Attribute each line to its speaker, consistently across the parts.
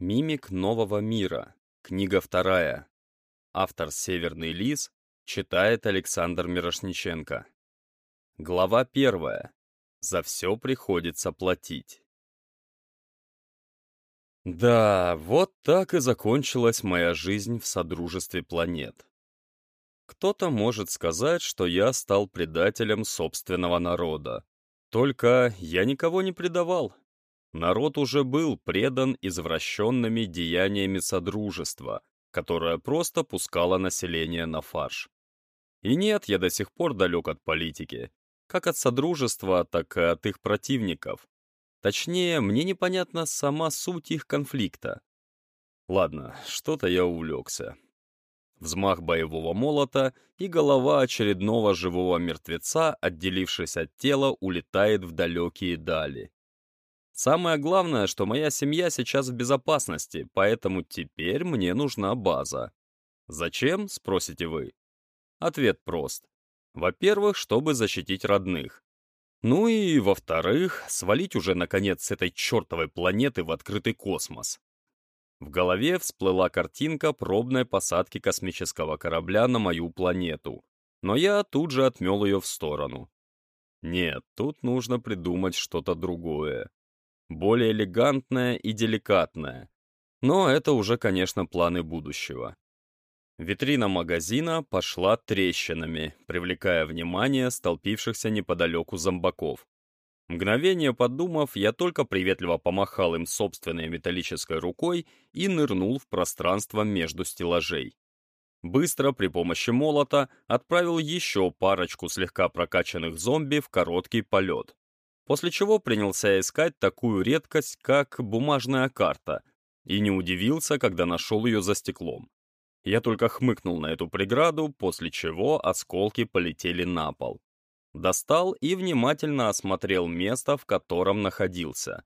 Speaker 1: Мимик нового мира. Книга вторая. Автор «Северный лис» читает Александр Мирошниченко. Глава первая. За все приходится платить. Да, вот так и закончилась моя жизнь в Содружестве планет. Кто-то может сказать, что я стал предателем собственного народа. Только я никого не предавал. Народ уже был предан извращенными деяниями Содружества, которое просто пускало население на фарш. И нет, я до сих пор далек от политики, как от Содружества, так и от их противников. Точнее, мне непонятна сама суть их конфликта. Ладно, что-то я увлекся. Взмах боевого молота, и голова очередного живого мертвеца, отделившись от тела, улетает в далекие дали. Самое главное, что моя семья сейчас в безопасности, поэтому теперь мне нужна база. Зачем, спросите вы? Ответ прост. Во-первых, чтобы защитить родных. Ну и, во-вторых, свалить уже, наконец, с этой чертовой планеты в открытый космос. В голове всплыла картинка пробной посадки космического корабля на мою планету, но я тут же отмел ее в сторону. Нет, тут нужно придумать что-то другое более элегантная и деликатная. Но это уже, конечно, планы будущего. Витрина магазина пошла трещинами, привлекая внимание столпившихся неподалеку зомбаков. Мгновение подумав, я только приветливо помахал им собственной металлической рукой и нырнул в пространство между стеллажей. Быстро, при помощи молота, отправил еще парочку слегка прокачанных зомби в короткий полет после чего принялся искать такую редкость, как бумажная карта, и не удивился, когда нашел ее за стеклом. Я только хмыкнул на эту преграду, после чего осколки полетели на пол. Достал и внимательно осмотрел место, в котором находился.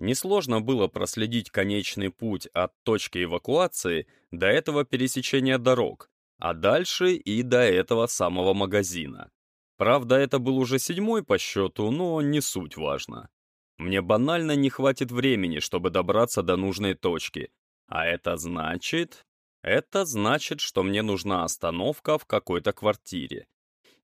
Speaker 1: Несложно было проследить конечный путь от точки эвакуации до этого пересечения дорог, а дальше и до этого самого магазина. Правда, это был уже седьмой по счету, но не суть важно. Мне банально не хватит времени, чтобы добраться до нужной точки. А это значит... Это значит, что мне нужна остановка в какой-то квартире.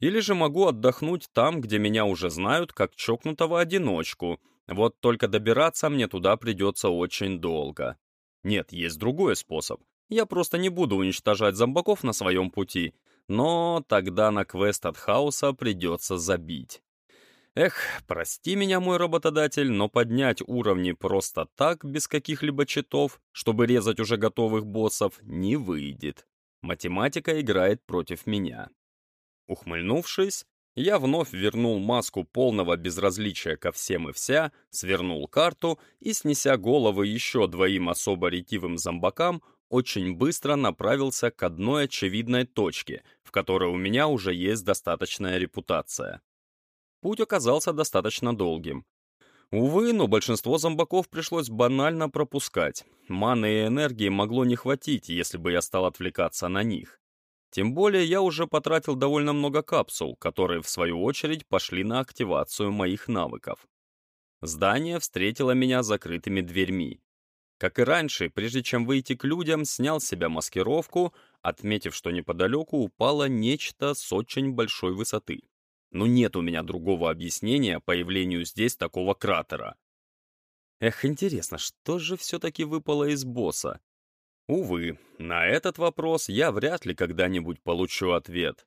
Speaker 1: Или же могу отдохнуть там, где меня уже знают как чокнутого одиночку. Вот только добираться мне туда придется очень долго. Нет, есть другой способ. Я просто не буду уничтожать зомбаков на своем пути, но тогда на квест от хаоса придется забить. Эх, прости меня, мой работодатель, но поднять уровни просто так, без каких-либо читов, чтобы резать уже готовых боссов, не выйдет. Математика играет против меня. Ухмыльнувшись, я вновь вернул маску полного безразличия ко всем и вся, свернул карту и, снеся головы еще двоим особо ретивым зомбакам, очень быстро направился к одной очевидной точке, в которой у меня уже есть достаточная репутация. Путь оказался достаточно долгим. Увы, но большинство зомбаков пришлось банально пропускать. Маны и энергии могло не хватить, если бы я стал отвлекаться на них. Тем более я уже потратил довольно много капсул, которые, в свою очередь, пошли на активацию моих навыков. Здание встретило меня закрытыми дверьми. Как и раньше, прежде чем выйти к людям, снял с себя маскировку, отметив, что неподалеку упало нечто с очень большой высоты. Но нет у меня другого объяснения появлению здесь такого кратера. Эх, интересно, что же все-таки выпало из босса? Увы, на этот вопрос я вряд ли когда-нибудь получу ответ.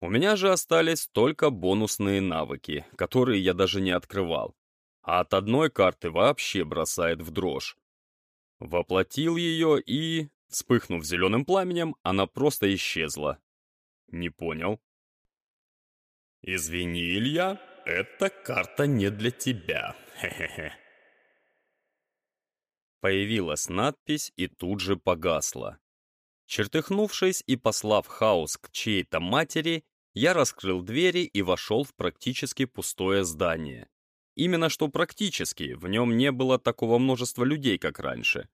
Speaker 1: У меня же остались только бонусные навыки, которые я даже не открывал. А от одной карты вообще бросает в дрожь. Воплотил ее и, вспыхнув зеленым пламенем, она просто исчезла. Не понял. «Извини, Илья, эта карта не для тебя. Хе-хе-хе». Появилась надпись и тут же погасла. Чертыхнувшись и послав хаос к чьей-то матери, я раскрыл двери и вошел в практически пустое здание. Именно что практически, в нем не было такого множества людей, как раньше.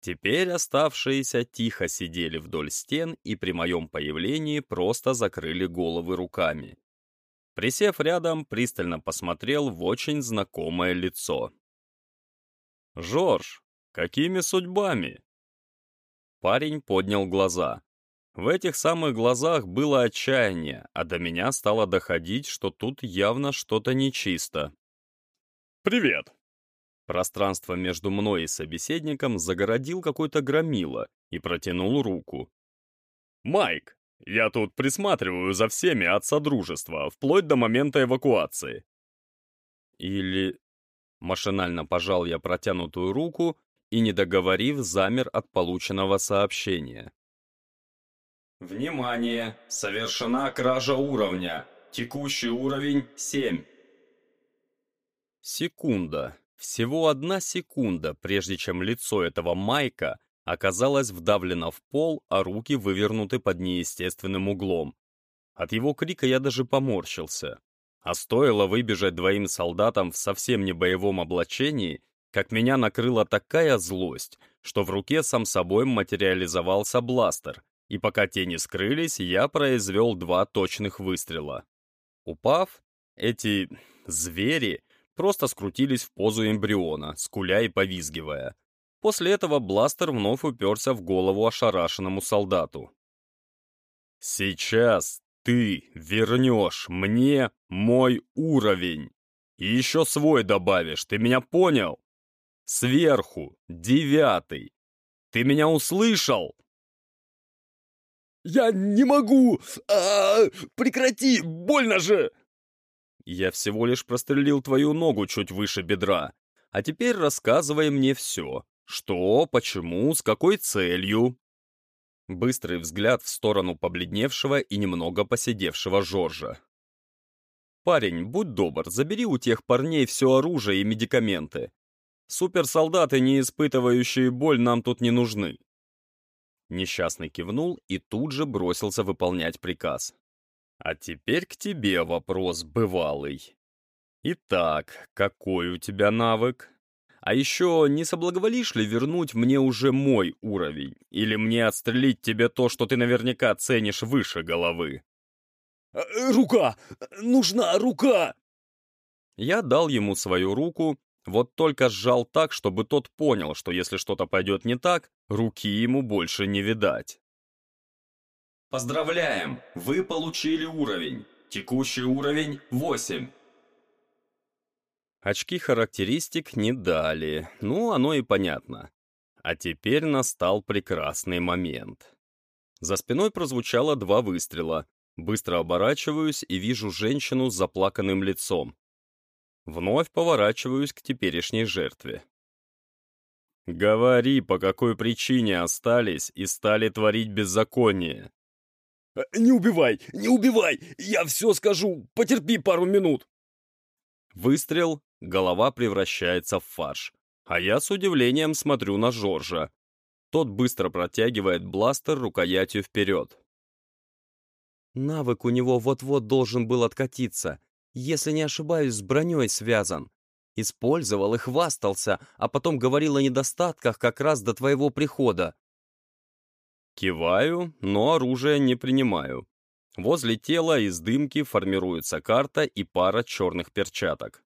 Speaker 1: Теперь оставшиеся тихо сидели вдоль стен и при моем появлении просто закрыли головы руками. Присев рядом, пристально посмотрел в очень знакомое лицо. «Жорж, Какими судьбами?» Парень поднял глаза. В этих самых глазах было отчаяние, а до меня стало доходить, что тут явно что-то нечисто. «Привет!» Пространство между мной и собеседником загородил какой-то громила и протянул руку. «Майк, я тут присматриваю за всеми от Содружества, вплоть до момента эвакуации». Или... Машинально пожал я протянутую руку и, не договорив, замер от полученного сообщения. Внимание! Совершена кража уровня. Текущий уровень 7. Секунда. Всего одна секунда, прежде чем лицо этого Майка оказалось вдавлено в пол, а руки вывернуты под неестественным углом. От его крика я даже поморщился. А стоило выбежать двоим солдатам в совсем не боевом облачении, как меня накрыла такая злость, что в руке сам собой материализовался бластер, и пока тени скрылись, я произвел два точных выстрела. Упав, эти звери просто скрутились в позу эмбриона, скуля и повизгивая. После этого бластер вновь уперся в голову ошарашенному солдату. «Сейчас ты вернешь мне мой уровень. И еще свой добавишь, ты меня понял? Сверху, девятый. Ты меня услышал?»
Speaker 2: «Я не могу! А -а -а, прекрати! Больно же!»
Speaker 1: «Я всего лишь прострелил твою ногу чуть выше бедра. А теперь рассказывай мне все. Что, почему, с какой целью?» Быстрый взгляд в сторону побледневшего и немного посидевшего Жоржа. «Парень, будь добр, забери у тех парней все оружие и медикаменты. Суперсолдаты, не испытывающие боль, нам тут не нужны». Несчастный кивнул и тут же бросился выполнять приказ. «А теперь к тебе вопрос бывалый. Итак, какой у тебя навык?» А еще не соблаговолишь ли вернуть мне уже мой уровень? Или мне отстрелить тебе то, что ты наверняка ценишь выше головы?»
Speaker 2: э, «Рука! Нужна рука!»
Speaker 1: Я дал ему свою руку, вот только сжал так, чтобы тот понял, что если что-то пойдет не так, руки ему больше не видать. Поздравляем! Вы получили уровень. Текущий уровень 8. Очки характеристик не дали, ну, оно и понятно. А теперь настал прекрасный момент. За спиной прозвучало два выстрела. Быстро оборачиваюсь и вижу женщину с заплаканным лицом. Вновь поворачиваюсь к теперешней жертве. «Говори, по какой причине остались и стали творить беззаконие?»
Speaker 2: «Э, «Не убивай! Не убивай! Я все скажу! Потерпи пару минут!»
Speaker 1: Выстрел, голова превращается в фарш. А я с удивлением смотрю на Жоржа. Тот быстро протягивает бластер рукоятью вперед.
Speaker 3: Навык у него вот-вот должен был откатиться. Если не ошибаюсь, с броней связан. Использовал и хвастался, а потом говорил о недостатках как раз до твоего прихода.
Speaker 1: Киваю, но оружие не принимаю. Возле тела из дымки формируется карта и пара черных перчаток.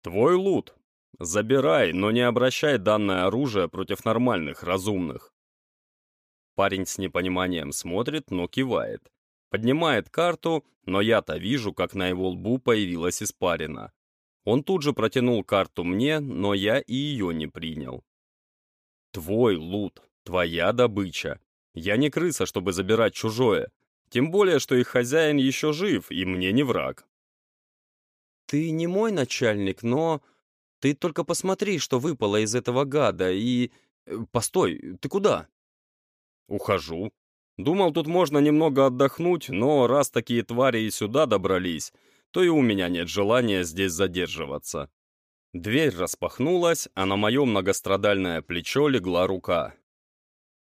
Speaker 1: «Твой лут. Забирай, но не обращай данное оружие против нормальных, разумных». Парень с непониманием смотрит, но кивает. Поднимает карту, но я-то вижу, как на его лбу появилась испарина. Он тут же протянул карту мне, но я и ее не принял. «Твой лут, твоя добыча. Я не крыса, чтобы забирать чужое. Тем более, что их хозяин еще жив, и мне не враг.
Speaker 3: «Ты не мой начальник, но ты только посмотри, что выпало из этого гада, и... Э, постой, ты куда?»
Speaker 1: «Ухожу. Думал, тут можно немного отдохнуть, но раз такие твари и сюда добрались, то и у меня нет желания здесь задерживаться». Дверь распахнулась, а на мое многострадальное плечо легла рука.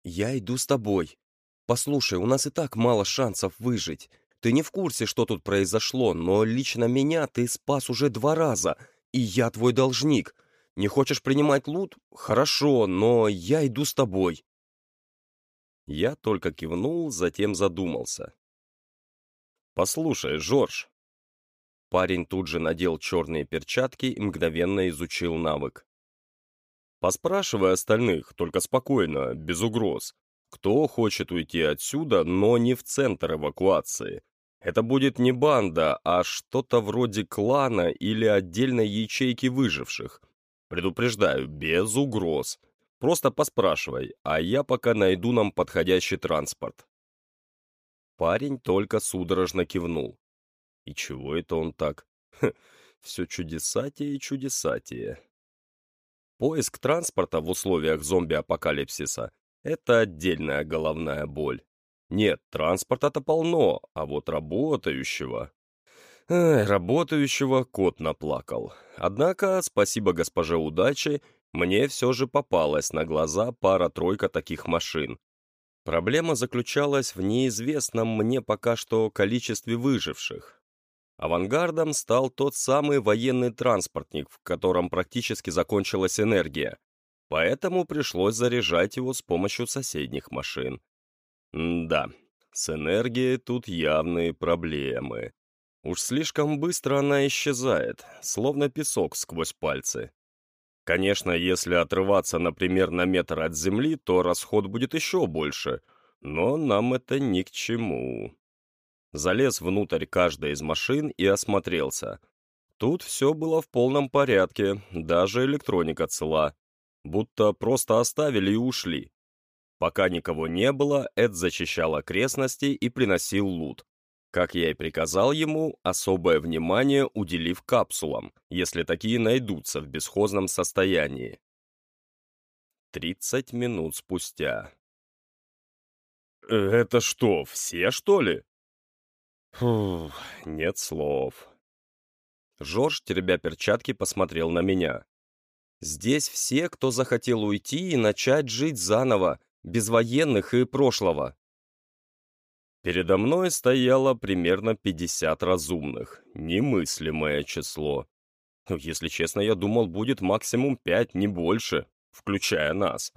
Speaker 3: «Я иду с тобой. Послушай, у нас и так мало шансов выжить. Ты не в курсе, что тут произошло, но лично меня ты спас уже два раза, и я твой должник. Не хочешь принимать лут? Хорошо, но я иду с тобой».
Speaker 1: Я только кивнул, затем задумался. «Послушай, Жорж». Парень тут же надел черные перчатки и мгновенно изучил навык. Поспрашивай остальных, только спокойно, без угроз. Кто хочет уйти отсюда, но не в центр эвакуации? Это будет не банда, а что-то вроде клана или отдельной ячейки выживших. Предупреждаю, без угроз. Просто поспрашивай, а я пока найду нам подходящий транспорт. Парень только судорожно кивнул. И чего это он так? Ха, все чудесатие и чудесатие. Поиск транспорта в условиях зомби-апокалипсиса — это отдельная головная боль. Нет, транспорта-то полно, а вот работающего... Эх, работающего кот наплакал. Однако, спасибо госпоже удачи, мне все же попалась на глаза пара-тройка таких машин. Проблема заключалась в неизвестном мне пока что количестве выживших. Авангардом стал тот самый военный транспортник, в котором практически закончилась энергия, поэтому пришлось заряжать его с помощью соседних машин. М да, с энергией тут явные проблемы. Уж слишком быстро она исчезает, словно песок сквозь пальцы. Конечно, если отрываться, например, на метр от земли, то расход будет еще больше, но нам это ни к чему. Залез внутрь каждой из машин и осмотрелся. Тут все было в полном порядке, даже электроника цела. Будто просто оставили и ушли. Пока никого не было, Эд зачищал окрестности и приносил лут. Как я и приказал ему, особое внимание уделив капсулам, если такие найдутся в бесхозном состоянии. Тридцать минут спустя.
Speaker 2: «Э, «Это что, все, что ли?»
Speaker 1: Фух, нет слов. Жорж, теребя перчатки, посмотрел на меня. «Здесь все, кто захотел уйти и начать жить заново, без военных и прошлого. Передо мной стояло примерно 50 разумных, немыслимое число. Если честно, я думал, будет максимум 5, не больше, включая нас.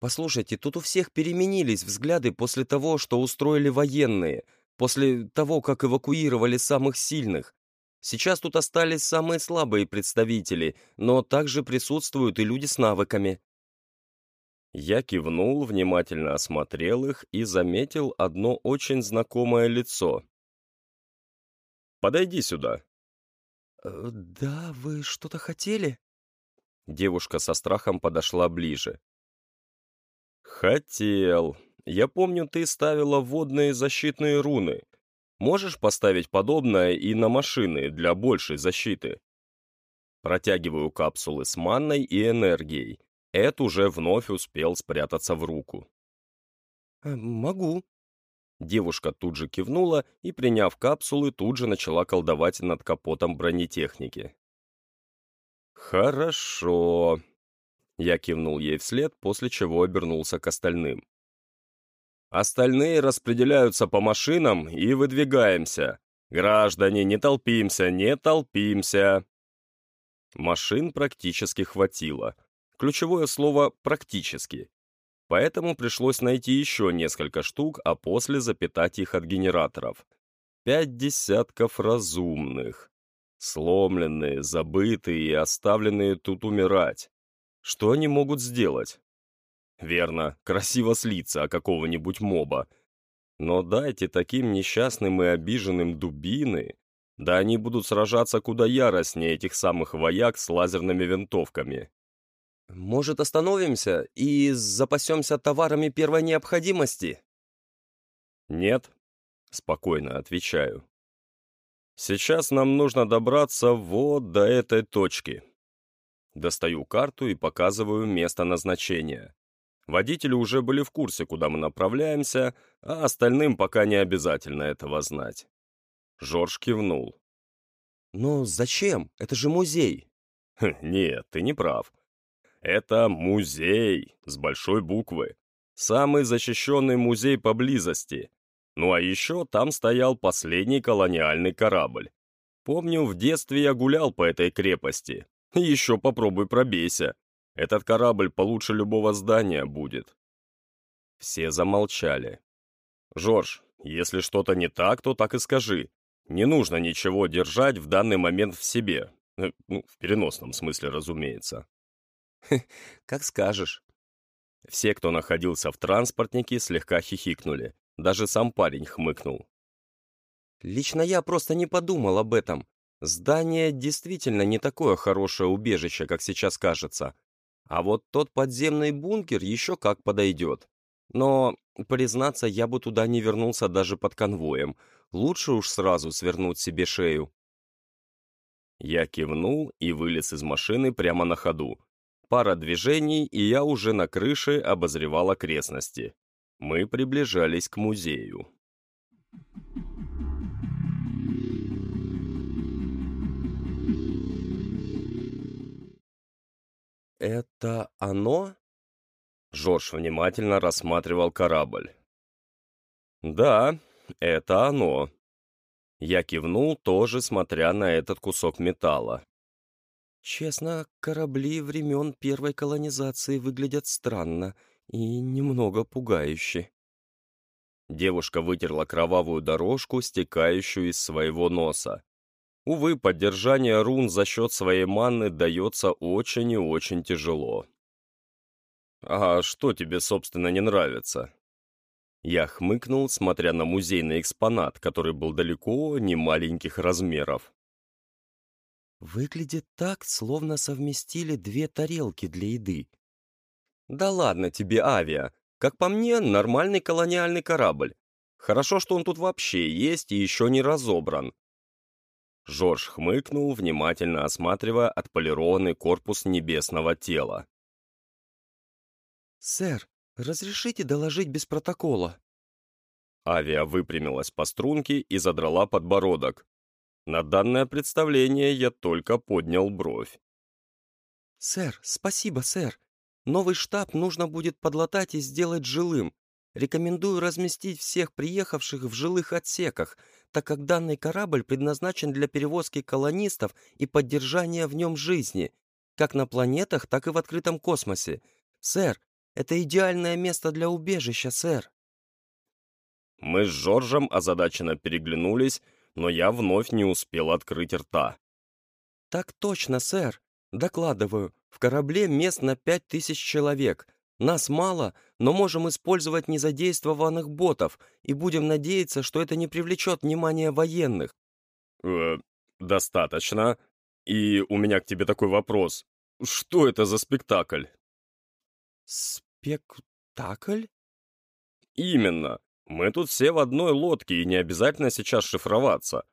Speaker 1: Послушайте, тут у всех переменились взгляды после того, что устроили военные, после того, как эвакуировали самых сильных. Сейчас тут остались самые слабые представители, но также присутствуют и люди с навыками. Я кивнул, внимательно осмотрел их и заметил одно очень знакомое лицо. «Подойди сюда».
Speaker 3: Э, «Да, вы что-то хотели?»
Speaker 1: Девушка со страхом подошла ближе. «Хотел. Я помню, ты ставила водные защитные руны. Можешь поставить подобное и на машины для большей защиты?» Протягиваю капсулы с манной и энергией. Эд уже вновь успел спрятаться в руку.
Speaker 3: Э, «Могу».
Speaker 1: Девушка тут же кивнула и, приняв капсулы, тут же начала колдовать над капотом бронетехники. «Хорошо». Я кивнул ей вслед, после чего обернулся к остальным. «Остальные распределяются по машинам и выдвигаемся. Граждане, не толпимся, не толпимся!» Машин практически хватило — Ключевое слово «практически». Поэтому пришлось найти еще несколько штук, а после запитать их от генераторов. Пять десятков разумных. Сломленные, забытые и оставленные тут умирать. Что они могут сделать? Верно, красиво слиться о какого-нибудь моба. Но дайте таким несчастным и обиженным дубины, да они будут сражаться куда яростнее этих самых вояк с лазерными винтовками.
Speaker 3: Может, остановимся и запасемся товарами первой необходимости?
Speaker 1: Нет, спокойно отвечаю. Сейчас нам нужно добраться вот до этой точки. Достаю карту и показываю место назначения. Водители уже были в курсе, куда мы направляемся, а остальным пока не обязательно этого знать. Жорж кивнул.
Speaker 3: «Но зачем? Это же музей!»
Speaker 1: «Нет, ты не прав. Это музей с большой буквы. Самый защищенный музей поблизости. Ну а еще там стоял последний колониальный корабль. Помню, в детстве я гулял по этой крепости. Еще попробуй пробейся. Этот корабль получше любого здания будет. Все замолчали. «Жорж, если что-то не так, то так и скажи. Не нужно ничего держать в данный момент в себе. Э, ну, в переносном смысле, разумеется.
Speaker 3: Как скажешь.
Speaker 1: Все, кто находился в транспортнике, слегка хихикнули. Даже сам парень хмыкнул.
Speaker 3: Лично я просто не подумал об этом. Здание действительно не такое хорошее убежище, как сейчас кажется. А вот тот подземный бункер еще как подойдет. Но, признаться, я бы туда не вернулся даже под конвоем. Лучше уж сразу свернуть себе шею.
Speaker 1: Я кивнул и вылез из машины прямо на ходу. Пара движений, и я уже на крыше обозревал окрестности. Мы приближались к музею.
Speaker 3: «Это оно?»
Speaker 1: Жорж внимательно рассматривал корабль. «Да, это оно». Я кивнул, тоже смотря на этот кусок металла.
Speaker 3: «Честно, корабли времен первой колонизации выглядят странно и немного пугающе».
Speaker 1: Девушка вытерла кровавую дорожку, стекающую из своего носа. Увы, поддержание рун за счет своей манны дается очень и очень тяжело. «А что тебе, собственно, не нравится?» Я хмыкнул, смотря на музейный экспонат, который был далеко не маленьких размеров.
Speaker 3: «Выглядит так, словно совместили две тарелки для еды». «Да ладно тебе, авиа. Как по мне, нормальный колониальный корабль. Хорошо, что он тут вообще есть и еще не разобран. Жорж хмыкнул, внимательно осматривая отполированный корпус небесного тела. «Сэр, разрешите доложить без протокола?»
Speaker 1: Авиа выпрямилась по струнке и задрала подбородок. На данное представление я только поднял бровь.
Speaker 3: «Сэр, спасибо, сэр. Новый штаб нужно будет подлатать и сделать жилым. Рекомендую разместить всех приехавших в жилых отсеках, так как данный корабль предназначен для перевозки колонистов и поддержания в нем жизни, как на планетах, так и в открытом космосе. Сэр, это идеальное место для убежища, сэр.
Speaker 1: Мы с Жоржем озадаченно переглянулись, но я вновь не успел открыть рта.
Speaker 3: «Так точно, сэр. Докладываю. В корабле мест на пять тысяч человек. Нас мало, но можем использовать незадействованных ботов и будем надеяться, что это не привлечет внимание военных.
Speaker 1: Э, достаточно. И у меня к тебе такой вопрос. Что это за спектакль?
Speaker 3: Спектакль?
Speaker 1: Именно. Мы тут все в одной лодке, и не обязательно сейчас шифроваться.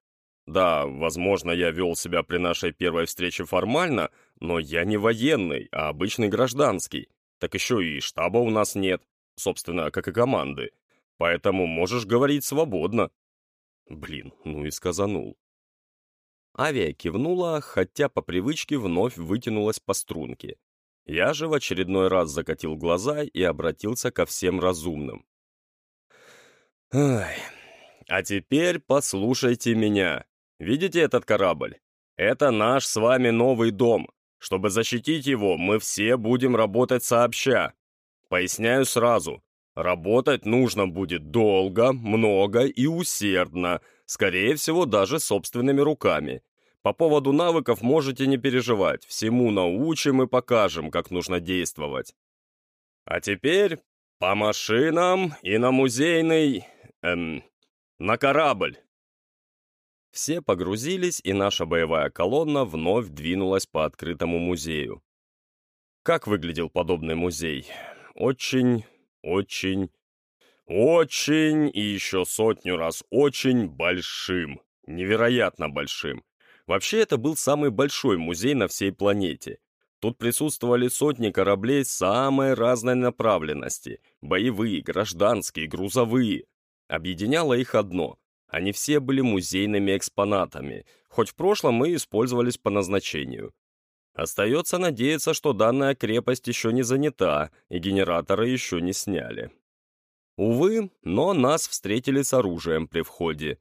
Speaker 1: Да, возможно, я вел себя при нашей первой встрече формально, но я не военный, а обычный гражданский так еще и штаба у нас нет, собственно, как и команды. Поэтому можешь говорить свободно. Блин, ну и сказанул. Авиа кивнула, хотя по привычке вновь вытянулась по струнке. Я же в очередной раз закатил глаза и обратился ко всем разумным. Ай, а теперь послушайте меня. Видите этот корабль? Это наш с вами новый дом, чтобы защитить его, мы все будем работать сообща. Поясняю сразу. Работать нужно будет долго, много и усердно, скорее всего, даже собственными руками. По поводу навыков можете не переживать, всему научим и покажем, как нужно действовать. А теперь по машинам и на музейный... эм... на корабль. Все погрузились, и наша боевая колонна вновь двинулась по открытому музею. Как выглядел подобный музей? Очень, очень, очень и еще сотню раз очень большим. Невероятно большим. Вообще, это был самый большой музей на всей планете. Тут присутствовали сотни кораблей самой разной направленности. Боевые, гражданские, грузовые. Объединяло их одно они все были музейными экспонатами, хоть в прошлом мы использовались по назначению. Остается надеяться, что данная крепость еще не занята, и генераторы еще не сняли. Увы, но нас встретили с оружием при входе.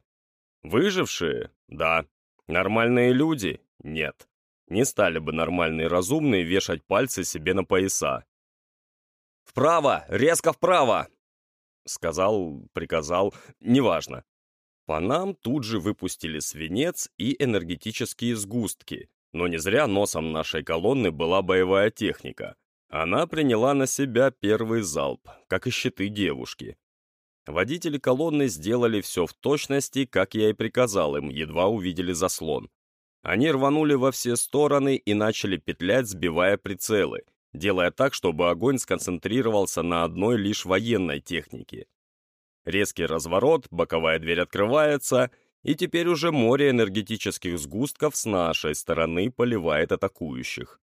Speaker 1: Выжившие? Да. Нормальные люди? Нет. Не стали бы нормальные разумные вешать пальцы себе на пояса. «Вправо! Резко вправо!» Сказал, приказал, неважно. По нам тут же выпустили свинец и энергетические сгустки. Но не зря носом нашей колонны была боевая техника. Она приняла на себя первый залп, как и щиты девушки. Водители колонны сделали все в точности, как я и приказал им, едва увидели заслон. Они рванули во все стороны и начали петлять, сбивая прицелы, делая так, чтобы огонь сконцентрировался на одной лишь военной технике. Резкий разворот, боковая дверь открывается, и теперь уже море энергетических сгустков с нашей стороны поливает атакующих.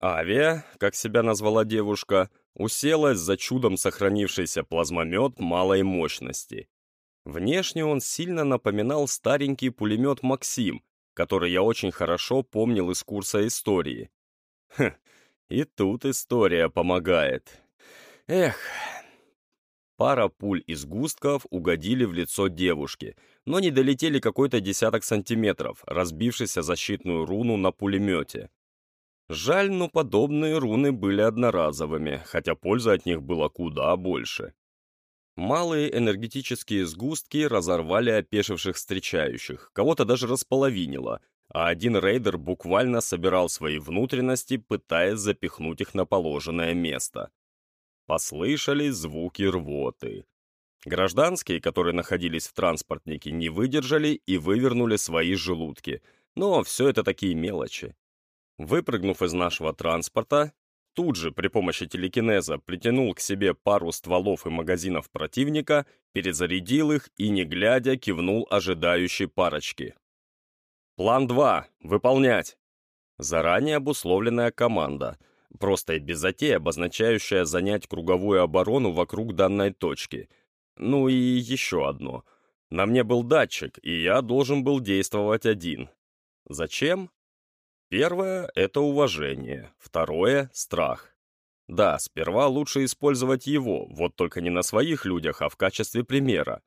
Speaker 1: Авиа, как себя назвала девушка, уселась за чудом сохранившийся плазмомет малой мощности. Внешне он сильно напоминал старенький пулемет «Максим», который я очень хорошо помнил из курса истории. Хм, и тут история помогает. Эх. Пара пуль из густков угодили в лицо девушки, но не долетели какой-то десяток сантиметров, разбившись о защитную руну на пулемете. Жаль, но подобные руны были одноразовыми, хотя пользы от них было куда больше. Малые энергетические сгустки разорвали опешивших встречающих, кого-то даже располовинило, а один рейдер буквально собирал свои внутренности, пытаясь запихнуть их на положенное место. Послышались звуки рвоты. Гражданские, которые находились в транспортнике, не выдержали и вывернули свои желудки, но все это такие мелочи. Выпрыгнув из нашего транспорта, тут же при помощи телекинеза притянул к себе пару стволов и магазинов противника, перезарядил их и, не глядя, кивнул ожидающей парочке. «План 2. Выполнять!» Заранее обусловленная команда, просто и без затей обозначающая занять круговую оборону вокруг данной точки. Ну и еще одно. На мне был датчик, и я должен был действовать один. Зачем? Первое — это уважение, второе — страх. Да, сперва лучше использовать его, вот только не на своих людях, а в качестве примера.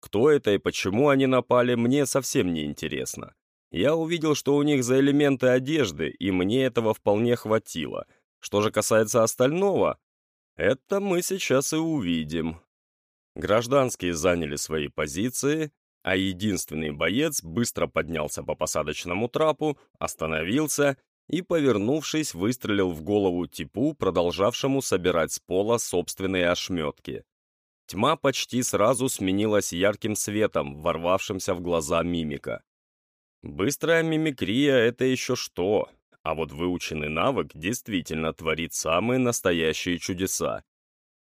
Speaker 1: Кто это и почему они напали, мне совсем не интересно. Я увидел, что у них за элементы одежды, и мне этого вполне хватило. Что же касается остального, это мы сейчас и увидим. Гражданские заняли свои позиции, а единственный боец быстро поднялся по посадочному трапу, остановился и, повернувшись, выстрелил в голову типу, продолжавшему собирать с пола собственные ошметки. Тьма почти сразу сменилась ярким светом, ворвавшимся в глаза мимика. Быстрая мимикрия — это еще что, а вот выученный навык действительно творит самые настоящие чудеса.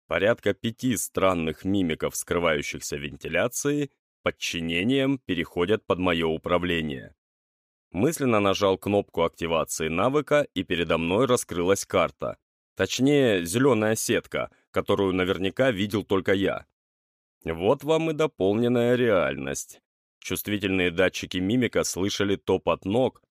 Speaker 1: Порядка пяти странных мимиков, скрывающихся вентиляцией, подчинением переходят под мое управление. Мысленно нажал кнопку активации навыка, и передо мной раскрылась карта. Точнее, зеленая сетка, которую наверняка видел только я. Вот вам и дополненная реальность. Чувствительные датчики мимика слышали топот ног,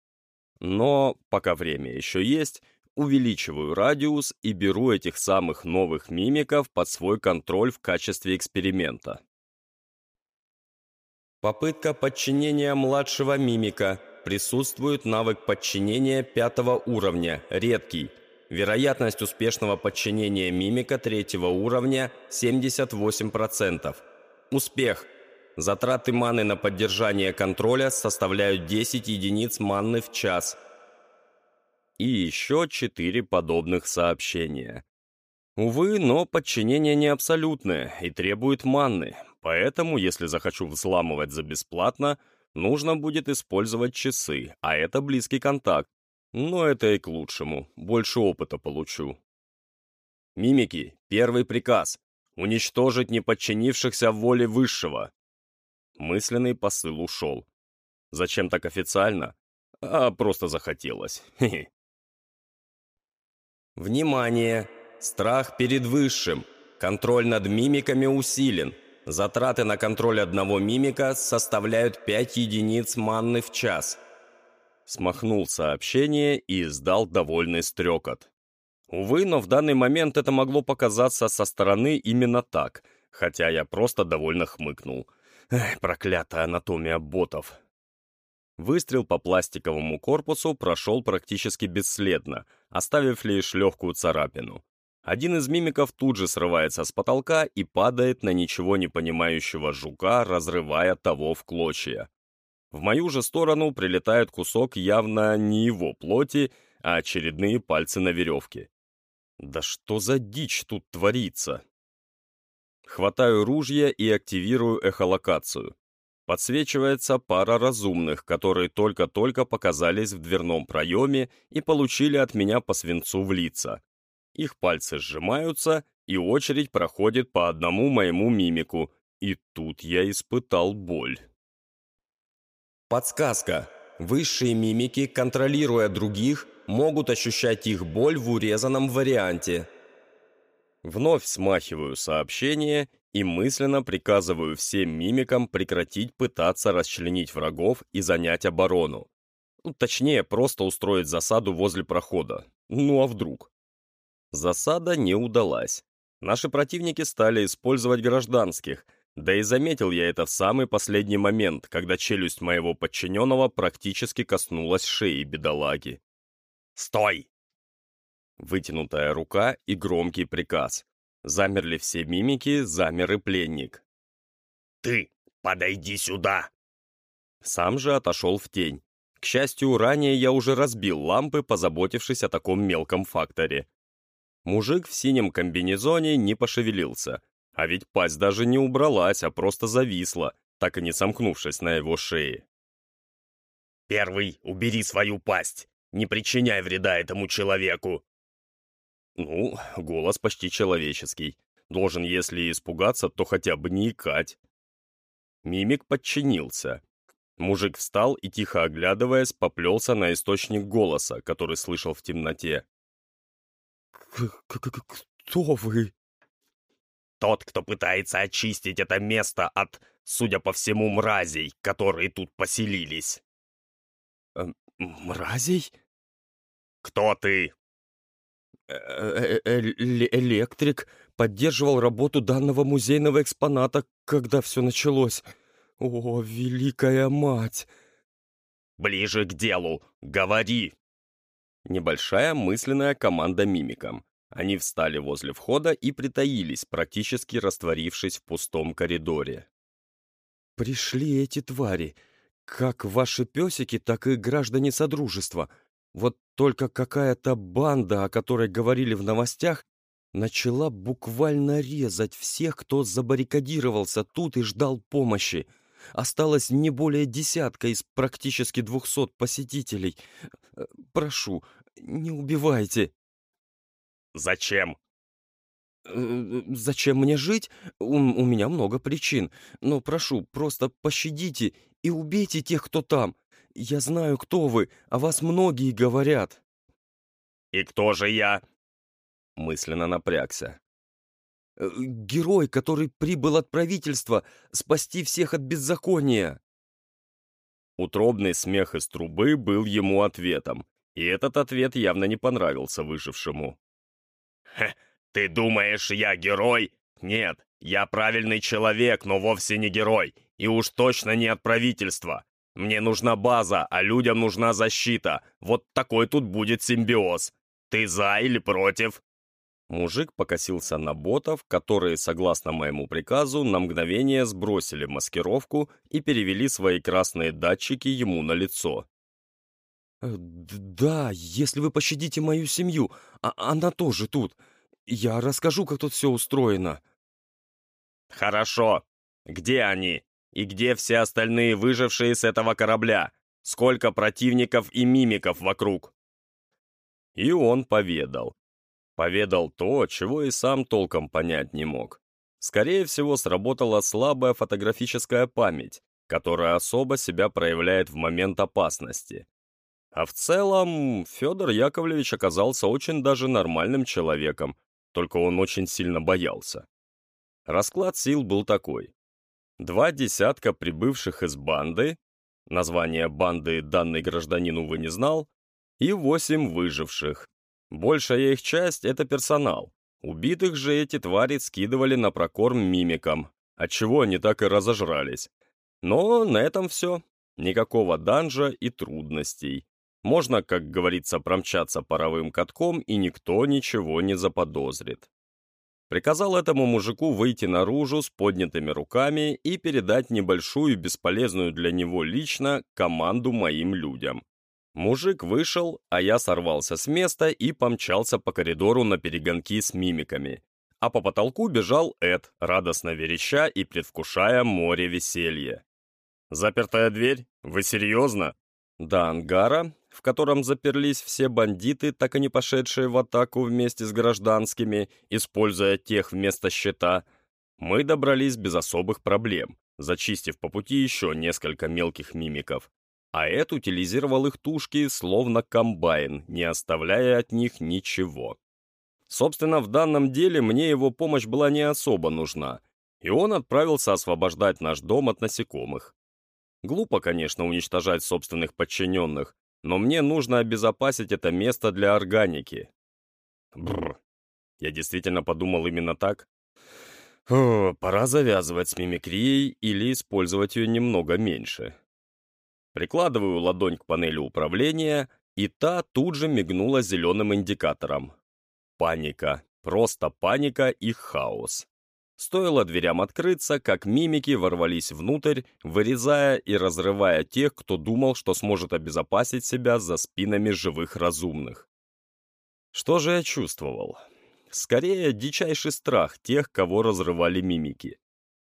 Speaker 1: но, пока время еще есть, увеличиваю радиус и беру этих самых новых мимиков под свой контроль в качестве эксперимента. Попытка подчинения младшего мимика. Присутствует навык подчинения пятого уровня, редкий. Вероятность успешного подчинения мимика третьего уровня 78%. Успех. Затраты маны на поддержание контроля составляют 10 единиц маны в час. И еще 4 подобных сообщения. Увы, но подчинение не абсолютное и требует манны, Поэтому, если захочу взламывать за бесплатно, нужно будет использовать часы, а это близкий контакт. Но это и к лучшему, больше опыта получу. Мимики, первый приказ. Уничтожить неподчинившихся воле Высшего. Мысленный посыл ушел. Зачем так официально? А просто захотелось. Внимание! Страх перед Высшим. Контроль над мимиками усилен. Затраты на контроль одного мимика составляют 5 единиц манны в час. Смахнул сообщение и издал довольный стрекот. Увы, но в данный момент это могло показаться со стороны именно так, хотя я просто довольно хмыкнул. Эх, проклятая анатомия ботов. Выстрел по пластиковому корпусу прошел практически бесследно, оставив лишь легкую царапину. Один из мимиков тут же срывается с потолка и падает на ничего не понимающего жука, разрывая того в клочья. В мою же сторону прилетает кусок явно не его плоти, а очередные пальцы на веревке. Да что за дичь тут творится? Хватаю ружья и активирую эхолокацию. Подсвечивается пара разумных, которые только-только показались в дверном проеме и получили от меня по свинцу в лица. Их пальцы сжимаются, и очередь проходит по одному моему мимику, и тут я испытал боль.
Speaker 3: Подсказка. Высшие мимики, контролируя других, могут ощущать их боль в урезанном варианте.
Speaker 1: Вновь смахиваю сообщение и мысленно приказываю всем мимикам прекратить пытаться расчленить врагов и занять оборону. Ну, точнее, просто устроить засаду возле прохода. Ну а вдруг? Засада не удалась. Наши противники стали использовать гражданских, да и заметил я это в самый последний момент, когда челюсть моего подчиненного практически коснулась шеи бедолаги. «Стой!» Вытянутая рука и громкий приказ. Замерли все мимики, замер и пленник.
Speaker 2: «Ты подойди сюда!»
Speaker 1: Сам же отошел в тень. К счастью, ранее я уже разбил лампы, позаботившись о таком мелком факторе. Мужик в синем комбинезоне не пошевелился, а ведь пасть даже не убралась, а просто зависла, так и не сомкнувшись на его шее.
Speaker 2: «Первый, убери свою пасть! Не причиняй вреда этому человеку!»
Speaker 1: Ну, голос почти человеческий. Должен, если испугаться, то хотя бы не икать. Мимик подчинился. Мужик встал и, тихо оглядываясь, поплелся на источник голоса, который слышал в темноте.
Speaker 3: «Кто вы?»
Speaker 2: Тот, кто пытается очистить это место от, судя по всему, мразей, которые тут поселились.
Speaker 3: Э, мразей?
Speaker 2: Кто ты?
Speaker 3: Э, э, э электрик поддерживал работу данного музейного экспоната, когда все началось. О, великая мать!
Speaker 2: Ближе к делу, говори!
Speaker 1: Небольшая мысленная команда мимикам. Они встали возле входа и притаились, практически растворившись в пустом коридоре.
Speaker 3: «Пришли эти твари, как ваши песики, так и граждане Содружества. Вот только какая-то банда, о которой говорили в новостях, начала буквально резать всех, кто забаррикадировался тут и ждал помощи. Осталось не более десятка из практически двухсот посетителей. Э, прошу, не убивайте.
Speaker 2: Зачем?
Speaker 3: Э, зачем мне жить? У, у меня много причин. Но прошу, просто пощадите и убейте тех, кто там. Я знаю, кто вы, о вас многие говорят.
Speaker 2: И кто же я?
Speaker 1: Мысленно напрягся.
Speaker 3: Э, герой, который прибыл от правительства спасти всех от беззакония.
Speaker 1: Утробный смех из трубы был ему ответом, и этот ответ явно не понравился выжившему.
Speaker 2: Хе, ты думаешь, я герой? Нет, я правильный человек, но вовсе не герой. И уж точно не от правительства. Мне нужна база, а людям нужна защита. Вот такой тут будет симбиоз. Ты за или против?»
Speaker 1: Мужик покосился на ботов, которые, согласно моему приказу, на мгновение сбросили маскировку и перевели свои красные датчики ему на лицо.
Speaker 3: Э, «Да, если вы пощадите мою семью, а она тоже тут. Я расскажу, как тут все устроено».
Speaker 2: «Хорошо. Где они? И где все остальные выжившие с этого корабля? Сколько противников и мимиков вокруг?»
Speaker 1: И он поведал. Поведал то, чего и сам толком понять не мог. Скорее всего, сработала слабая фотографическая память, которая особо себя проявляет в момент опасности. А в целом, Федор Яковлевич оказался очень даже нормальным человеком, только он очень сильно боялся. Расклад сил был такой. Два десятка прибывших из банды, название банды данный гражданин, увы, не знал, и восемь выживших. Большая их часть — это персонал. Убитых же эти твари скидывали на прокорм мимикам, отчего они так и разожрались. Но на этом все. Никакого данжа и трудностей. Можно, как говорится, промчаться паровым катком, и никто ничего не заподозрит. Приказал этому мужику выйти наружу с поднятыми руками и передать небольшую, бесполезную для него лично, команду моим людям. Мужик вышел, а я сорвался с места и помчался по коридору на перегонки с мимиками. А по потолку бежал Эд, радостно вереща и предвкушая море веселья. «Запертая дверь? Вы серьезно?» До ангара, в котором заперлись все бандиты, так и не пошедшие в атаку вместе с гражданскими, используя тех вместо щита, мы добрались без особых проблем, зачистив по пути еще несколько мелких мимиков. А Эд утилизировал их тушки, словно комбайн, не оставляя от них ничего. Собственно, в данном деле мне его помощь была не особо нужна, и он отправился освобождать наш дом от насекомых. Глупо, конечно, уничтожать собственных подчиненных, но мне нужно обезопасить это место для органики. Бррр. Я действительно подумал именно так. О, пора завязывать с мимикрией или использовать ее немного меньше. Прикладываю ладонь к панели управления, и та тут же мигнула зеленым индикатором. Паника. Просто паника и хаос. Стоило дверям открыться, как мимики ворвались внутрь, вырезая и разрывая тех, кто думал, что сможет обезопасить себя за спинами живых разумных. Что же я чувствовал? Скорее, дичайший страх тех, кого разрывали мимики.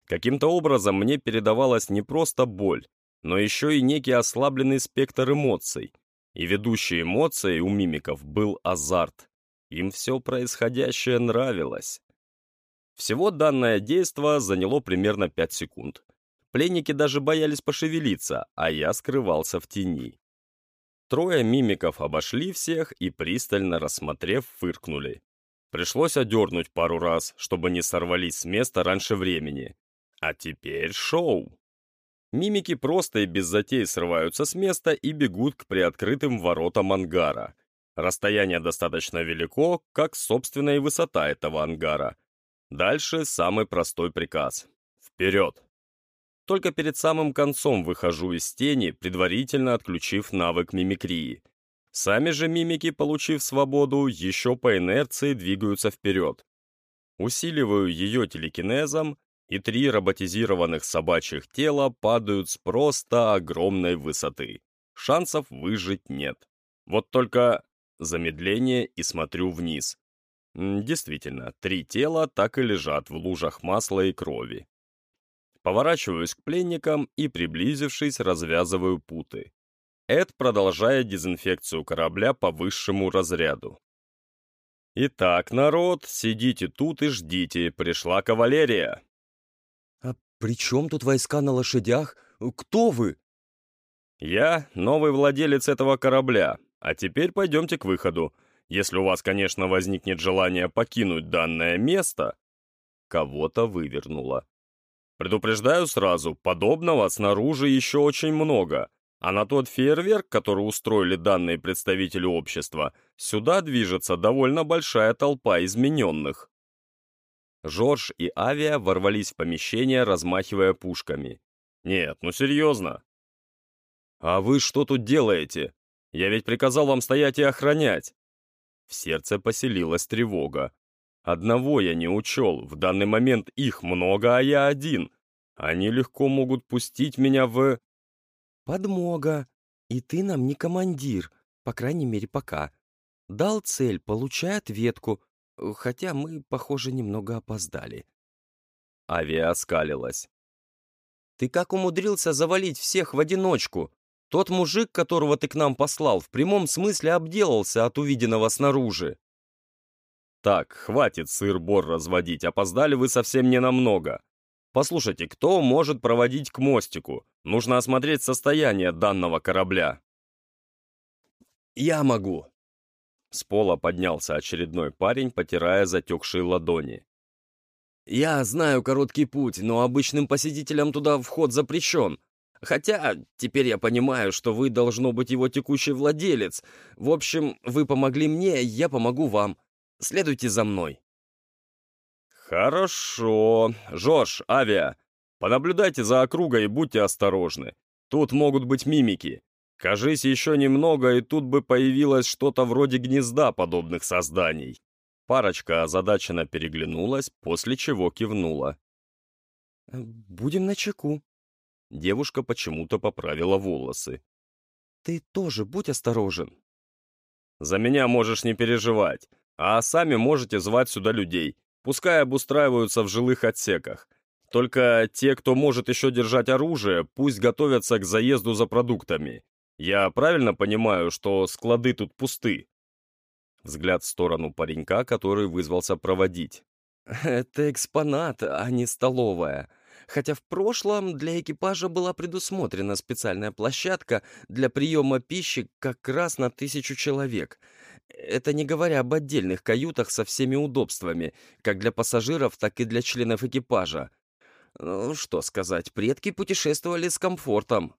Speaker 1: Каким-то образом мне передавалась не просто боль, но еще и некий ослабленный спектр эмоций. И ведущей эмоцией у мимиков был азарт. Им все происходящее нравилось. Всего данное действо заняло примерно 5 секунд. Пленники даже боялись пошевелиться, а я скрывался в тени. Трое мимиков обошли всех и, пристально рассмотрев, фыркнули. Пришлось одернуть пару раз, чтобы не сорвались с места раньше времени. А теперь шоу. Мимики просто и без затей срываются с места и бегут к приоткрытым воротам ангара. Расстояние достаточно велико, как собственная высота этого ангара. Дальше самый простой приказ. Вперед! Только перед самым концом выхожу из тени, предварительно отключив навык мимикрии. Сами же мимики, получив свободу, еще по инерции двигаются вперед. Усиливаю ее телекинезом, и три роботизированных собачьих тела падают с просто огромной высоты. Шансов выжить нет. Вот только замедление и смотрю вниз. Действительно, три тела так и лежат в лужах масла и крови. Поворачиваюсь к пленникам и, приблизившись, развязываю путы. Эд продолжает дезинфекцию корабля по высшему разряду. «Итак, народ, сидите тут и ждите, пришла кавалерия!»
Speaker 3: «А при чем тут войска на лошадях? Кто вы?»
Speaker 1: «Я новый владелец этого корабля, а теперь пойдемте к выходу. Если у вас, конечно, возникнет желание покинуть данное место, кого-то вывернуло. Предупреждаю сразу, подобного снаружи еще очень много, а на тот фейерверк, который устроили данные представители общества, сюда движется довольно большая толпа измененных. Жорж и Авиа ворвались в помещение, размахивая пушками. «Нет, ну серьезно». «А вы что тут делаете? Я ведь приказал вам стоять и охранять». В сердце поселилась тревога. Одного я не учел, в данный момент их много, а я один. Они легко могут пустить меня в...
Speaker 3: Подмога. И ты нам не командир, по крайней мере, пока. Дал цель, получай ответку, хотя мы, похоже, немного опоздали.
Speaker 1: Авиа оскалилась.
Speaker 3: Ты как умудрился завалить всех в одиночку? Тот мужик, которого ты к нам послал, в прямом смысле обделался от увиденного снаружи.
Speaker 1: Так, хватит сыр-бор разводить, опоздали вы совсем ненамного. Послушайте, кто может проводить к мостику? Нужно осмотреть состояние данного корабля.
Speaker 3: Я могу.
Speaker 1: С пола поднялся очередной парень, потирая затекшие ладони.
Speaker 3: Я знаю короткий путь, но обычным посетителям туда вход запрещен. Хотя, теперь я понимаю, что вы должно быть его текущий владелец. В общем, вы помогли мне, я помогу вам. Следуйте за мной».
Speaker 1: «Хорошо. Жорж, Авиа, понаблюдайте за округой и будьте осторожны. Тут могут быть мимики. Кажись, еще немного, и тут бы появилось что-то вроде гнезда подобных созданий». Парочка озадаченно переглянулась, после чего кивнула.
Speaker 3: «Будем начеку».
Speaker 1: Девушка почему-то поправила волосы.
Speaker 3: «Ты тоже будь осторожен».
Speaker 1: «За меня можешь не переживать, а сами можете звать сюда людей. Пускай обустраиваются в жилых отсеках. Только те, кто может еще держать оружие, пусть готовятся к заезду за продуктами. Я правильно понимаю, что склады тут пусты?» Взгляд в сторону паренька, который вызвался проводить.
Speaker 3: «Это экспонат, а не столовая. Хотя в прошлом для экипажа была предусмотрена специальная площадка для приема пищи как раз на тысячу человек. Это не говоря об отдельных каютах со всеми удобствами, как для пассажиров, так и для членов экипажа. Ну, что сказать, предки путешествовали с комфортом.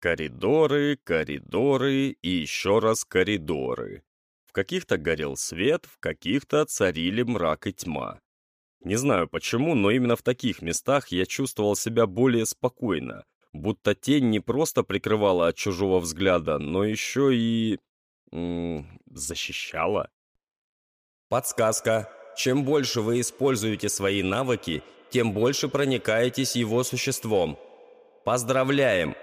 Speaker 1: Коридоры, коридоры и еще раз коридоры. В каких-то горел свет, в каких-то царили мрак и тьма. Не знаю почему, но именно в таких местах я чувствовал себя более спокойно, будто тень не просто прикрывала от чужого взгляда, но еще и... Защищала.
Speaker 3: Подсказка. Чем больше вы используете свои навыки, тем больше проникаетесь его существом. Поздравляем!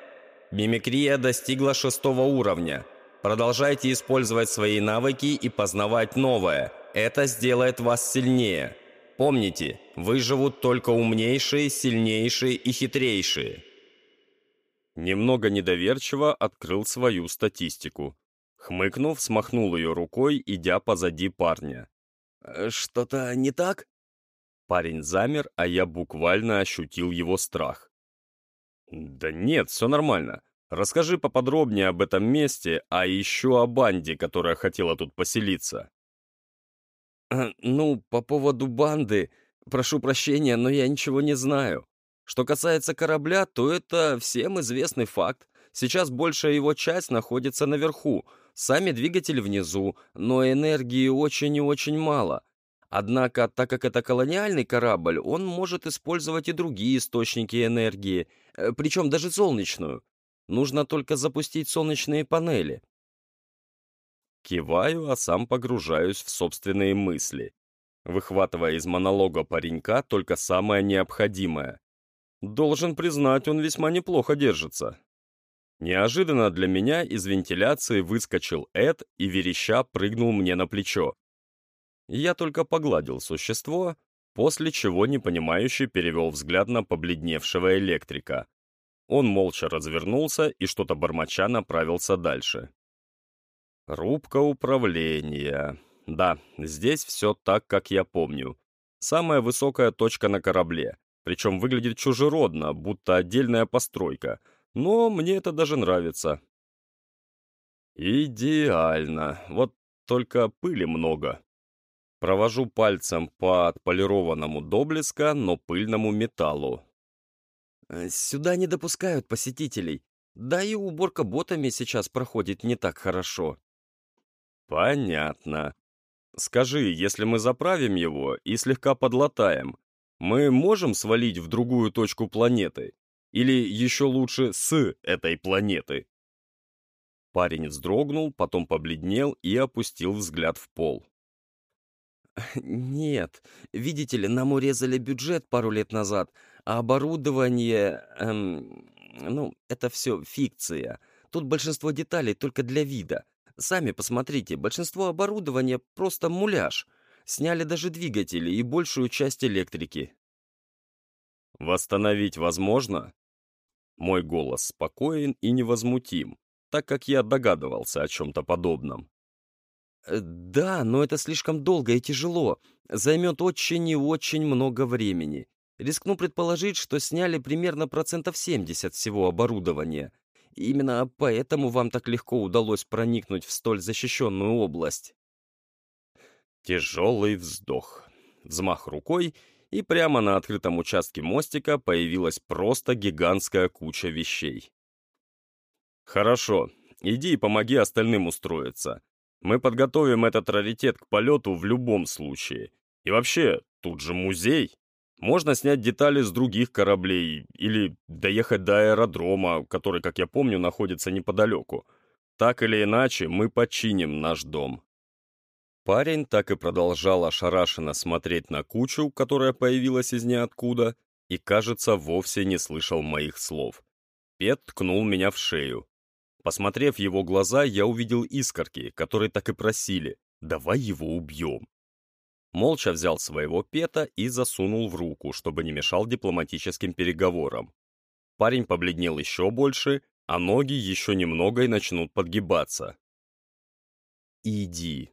Speaker 3: Мимикрия достигла шестого уровня. Продолжайте использовать свои навыки и познавать новое. Это сделает вас сильнее. Помните, выживут только умнейшие, сильнейшие и хитрейшие.
Speaker 1: Немного недоверчиво открыл свою статистику. Хмыкнув, смахнул ее рукой, идя позади парня.
Speaker 3: «Э, «Что-то не так?»
Speaker 1: Парень замер, а я буквально ощутил его страх. «Да нет, все нормально. Расскажи поподробнее об этом месте, а еще о банде, которая хотела тут поселиться».
Speaker 3: Э, «Ну, по поводу банды, прошу прощения, но я ничего не знаю. Что касается корабля, то это всем известный факт. Сейчас большая его часть находится наверху, сами двигатели внизу, но энергии очень и очень мало. Однако, так как это колониальный корабль, он может использовать и другие источники энергии, э, причем даже солнечную. Нужно только запустить солнечные панели.
Speaker 1: Киваю, а сам погружаюсь в собственные мысли, выхватывая из монолога паренька только самое необходимое. Должен признать, он весьма неплохо держится. Неожиданно для меня из вентиляции выскочил Эд и вереща прыгнул мне на плечо. Я только погладил существо, после чего непонимающе перевел взгляд на побледневшего электрика. Он молча развернулся и что-то бормоча направился дальше. Рубка управления. Да, здесь все так, как я помню. Самая высокая точка на корабле, причем выглядит чужеродно, будто отдельная постройка, но мне это даже нравится. Идеально, вот только пыли много. Провожу пальцем по отполированному до блеска, но пыльному металлу.
Speaker 3: Э, «Сюда не допускают посетителей. Да и уборка ботами сейчас проходит не так хорошо».
Speaker 1: «Понятно. Скажи, если мы заправим его и слегка подлатаем, мы можем свалить в другую точку планеты? Или еще лучше с этой планеты?» Парень вздрогнул, потом побледнел и опустил взгляд в пол.
Speaker 3: «Нет. Видите ли, нам урезали бюджет пару лет назад, а оборудование... Эм, ну, это все фикция. Тут большинство деталей только для вида. Сами посмотрите, большинство оборудования просто муляж. Сняли даже двигатели и большую часть электрики.
Speaker 1: Восстановить возможно? Мой голос спокоен и невозмутим, так как я догадывался о чем-то подобном.
Speaker 3: Э, да, но это слишком долго и тяжело. Займет очень и очень много времени. Рискну предположить, что сняли примерно процентов 70 всего оборудования. Именно поэтому вам так легко удалось проникнуть в столь защищенную область.
Speaker 1: Тяжелый вздох. Взмах рукой, и прямо на открытом участке мостика появилась просто гигантская куча вещей. «Хорошо, иди и помоги остальным устроиться. Мы подготовим этот раритет к полету в любом случае. И вообще, тут же музей. Можно снять детали с других кораблей или доехать до аэродрома, который, как я помню, находится неподалеку. Так или иначе, мы починим наш дом. Парень так и продолжал ошарашенно смотреть на кучу, которая появилась из ниоткуда, и, кажется, вовсе не слышал моих слов. Пет ткнул меня в шею. Посмотрев его глаза, я увидел искорки, которые так и просили «давай его убьем». Молча взял своего Пета и засунул в руку, чтобы не мешал дипломатическим переговорам. Парень побледнел еще больше, а ноги еще немного и начнут подгибаться. «Иди»,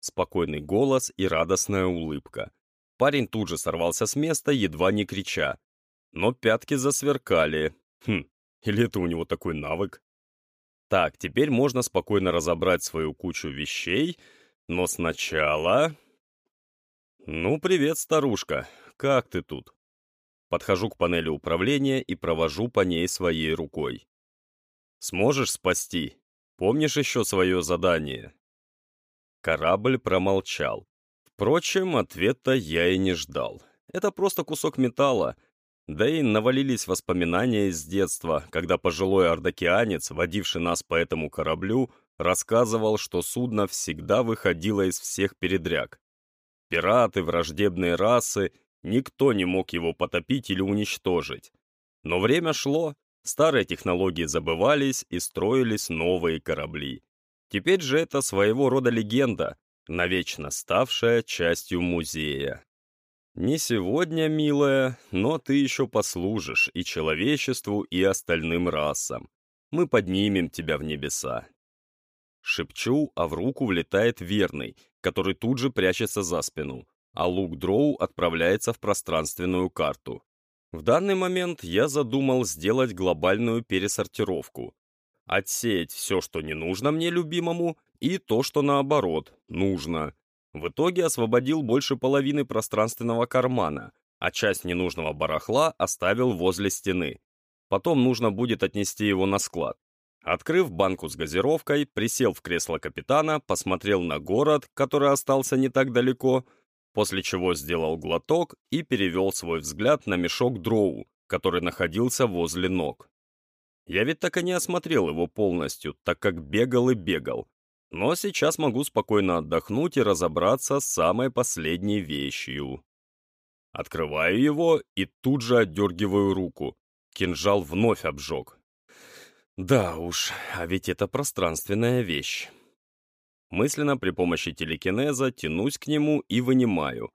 Speaker 1: Спокойный голос и радостная улыбка. Парень тут же сорвался с места, едва не крича. Но пятки засверкали. Хм, или это у него такой навык? Так, теперь можно спокойно разобрать свою кучу вещей, но сначала... Ну, привет, старушка. Как ты тут? Подхожу к панели управления и провожу по ней своей рукой. Сможешь спасти? Помнишь еще свое задание? Корабль промолчал. Впрочем, ответа я и не ждал. Это просто кусок металла. Да и навалились воспоминания из детства, когда пожилой ардокеанец, водивший нас по этому кораблю, рассказывал, что судно всегда выходило из всех передряг. Пираты, враждебные расы, никто не мог его потопить или уничтожить. Но время шло, старые технологии забывались и строились новые корабли. Теперь же это своего рода легенда, навечно ставшая частью музея. Не сегодня, милая, но ты еще послужишь и человечеству, и остальным расам. Мы поднимем тебя в небеса. Шепчу, а в руку влетает верный, который тут же прячется за спину, а лук Дроу отправляется в пространственную карту. В данный момент я задумал сделать глобальную пересортировку, Отсеять все, что не нужно мне любимому, и то, что наоборот, нужно. В итоге освободил больше половины пространственного кармана, а часть ненужного барахла оставил возле стены. Потом нужно будет отнести его на склад. Открыв банку с газировкой, присел в кресло капитана, посмотрел на город, который остался не так далеко, после чего сделал глоток и перевел свой взгляд на мешок дроу, который находился возле ног. Я ведь так и не осмотрел его полностью, так как бегал и бегал. Но сейчас могу спокойно отдохнуть и разобраться с самой последней вещью. Открываю его и тут же отдергиваю руку. Кинжал вновь обжег. Да уж, а ведь это пространственная вещь. Мысленно при помощи телекинеза тянусь к нему и вынимаю.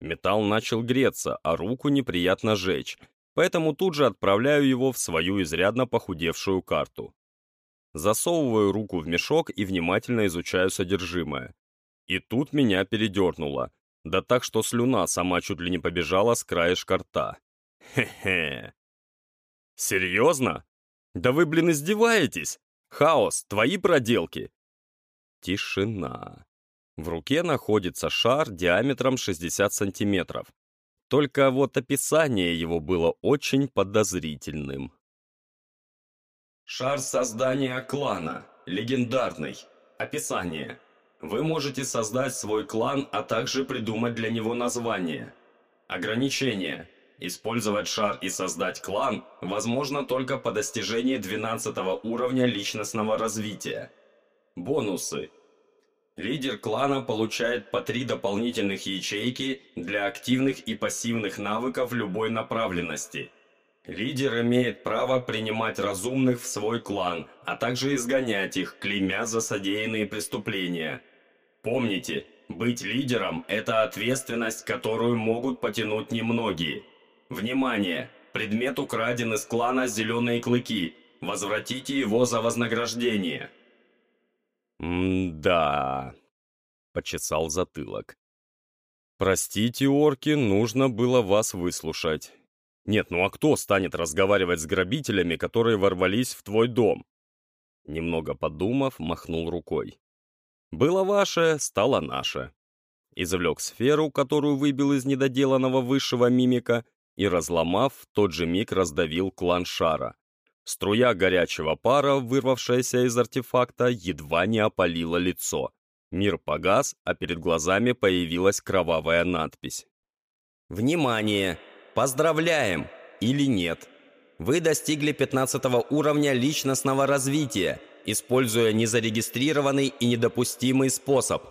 Speaker 1: Металл начал греться, а руку неприятно жечь, поэтому тут же отправляю его в свою изрядно похудевшую карту. Засовываю руку в мешок и внимательно изучаю содержимое. И тут меня передернуло, да так, что слюна сама чуть ли не побежала с краешка рта. Хе-хе. Серьезно? Да вы, блин, издеваетесь? Хаос, твои проделки. Тишина. В руке находится шар диаметром 60 сантиметров, только вот описание его было очень подозрительным. Шар создания клана. Легендарный. Описание. Вы можете создать свой клан, а также придумать для него название. Ограничение. Использовать шар и создать клан возможно только по достижении 12 уровня личностного развития. Бонусы. Лидер клана получает по три дополнительных ячейки для активных и пассивных навыков любой направленности. Лидер имеет право принимать разумных в свой клан, а также изгонять их, клеймя за содеянные преступления. Помните, быть лидером – это ответственность, которую могут потянуть немногие. Внимание! Предмет украден из клана «Зеленые клыки». Возвратите его за вознаграждение. «М-да...» — почесал затылок. «Простите, орки, нужно было вас выслушать. Нет, ну а кто станет разговаривать с грабителями, которые ворвались в твой дом?» Немного подумав, махнул рукой. «Было ваше, стало наше». Извлек сферу, которую выбил из недоделанного высшего мимика, и, разломав, в тот же миг раздавил клан шара. Струя горячего пара, вырвавшаяся из артефакта, едва не опалила лицо. Мир погас, а перед глазами появилась кровавая надпись. «Внимание! Поздравляем! Или нет? Вы достигли 15 уровня личностного развития, используя незарегистрированный и недопустимый способ.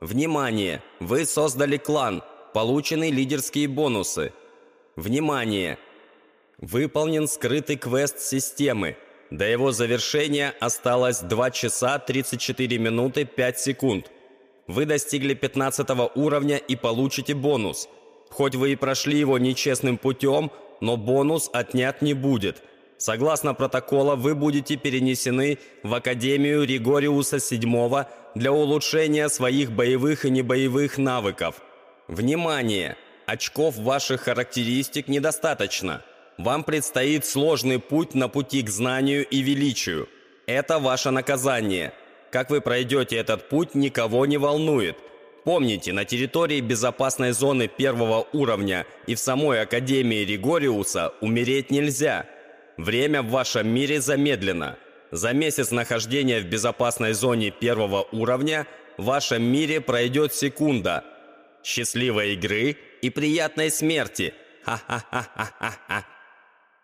Speaker 4: Внимание! Вы создали клан. Получены лидерские бонусы. Внимание! Выполнен скрытый квест системы. До его завершения осталось 2 часа 34 минуты 5 секунд. Вы достигли 15 уровня и получите бонус. Хоть вы и прошли его нечестным путем, но бонус отнят не будет. Согласно протокола, вы будете перенесены в Академию Ригориуса VII для улучшения своих боевых и небоевых навыков. Внимание! Очков ваших характеристик недостаточно. Вам предстоит сложный путь на пути к знанию и величию. Это ваше наказание. Как вы пройдете этот путь, никого не волнует. Помните, на территории безопасной зоны первого уровня и в самой Академии Ригориуса умереть нельзя. Время в вашем мире замедлено. За месяц нахождения в безопасной зоне первого уровня в вашем мире пройдет секунда. Счастливой игры и приятной смерти! Ха-ха-ха-ха-ха!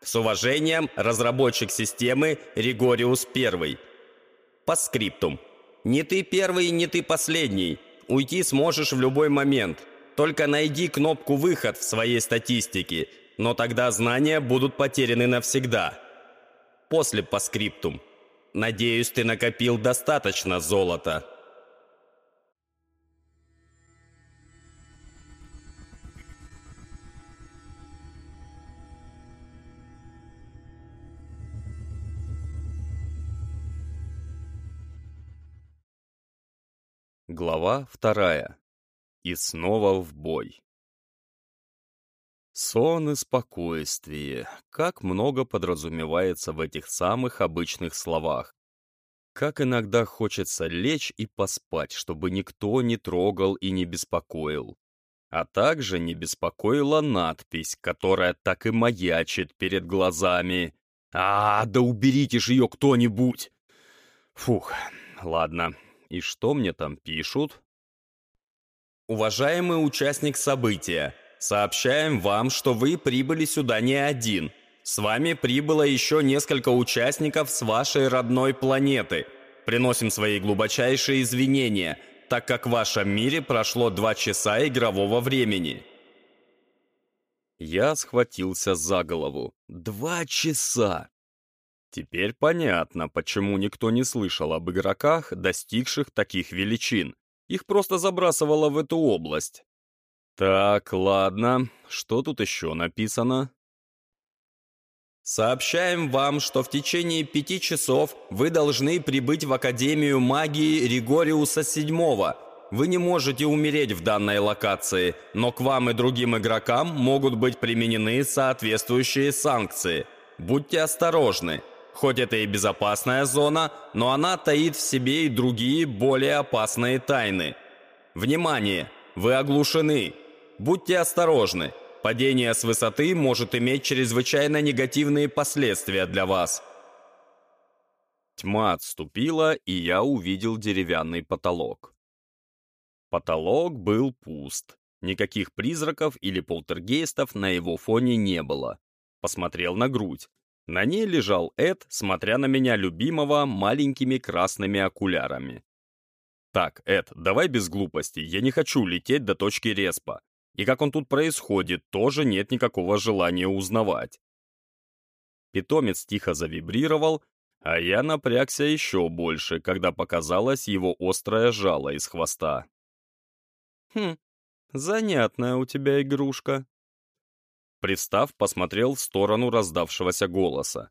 Speaker 4: С уважением, разработчик системы Ригориус I. По скриптум. Не ты первый, не ты последний. Уйти сможешь в любой момент. Только найди кнопку «Выход» в своей статистике, но тогда знания будут потеряны навсегда. После по скриптум. Надеюсь, ты накопил достаточно золота.
Speaker 1: Глава вторая. И снова в бой. Сон и спокойствие. Как много подразумевается в этих самых обычных словах. Как иногда хочется лечь и поспать, чтобы никто не трогал и не беспокоил. А также не беспокоила надпись, которая так и маячит перед глазами. «А, да уберите же ее кто-нибудь!» Фух, ладно, и что мне там пишут?
Speaker 4: Уважаемый участник события, сообщаем вам, что вы прибыли сюда не один. С вами прибыло еще несколько участников с вашей родной планеты. Приносим свои глубочайшие извинения, так как в вашем мире прошло два часа игрового времени.
Speaker 1: Я схватился за голову. Два часа! Теперь понятно, почему никто не слышал об игроках, достигших таких величин. Их просто забрасывало в эту область. Так, ладно, что тут еще написано?
Speaker 4: Сообщаем вам, что в течение пяти часов вы должны прибыть в Академию магии Ригориуса VII. Вы не можете умереть в данной локации, но к вам и другим игрокам могут быть применены соответствующие санкции. Будьте осторожны. Хоть это и безопасная зона, но она таит в себе и другие более опасные тайны. Внимание! Вы оглушены! Будьте осторожны! Падение с высоты может иметь чрезвычайно негативные последствия для вас.
Speaker 1: Тьма отступила, и я увидел деревянный потолок. Потолок был пуст. Никаких призраков или полтергейстов на его фоне не было. Посмотрел на грудь. На ней лежал Эд, смотря на меня любимого маленькими красными окулярами. «Так, Эд, давай без глупостей, я не хочу лететь до точки респа. И как он тут происходит, тоже нет никакого желания узнавать». Питомец тихо завибрировал, а я напрягся еще больше, когда показалось его острое жало из хвоста. «Хм, занятная у тебя игрушка», Пристав, посмотрел в сторону раздавшегося голоса.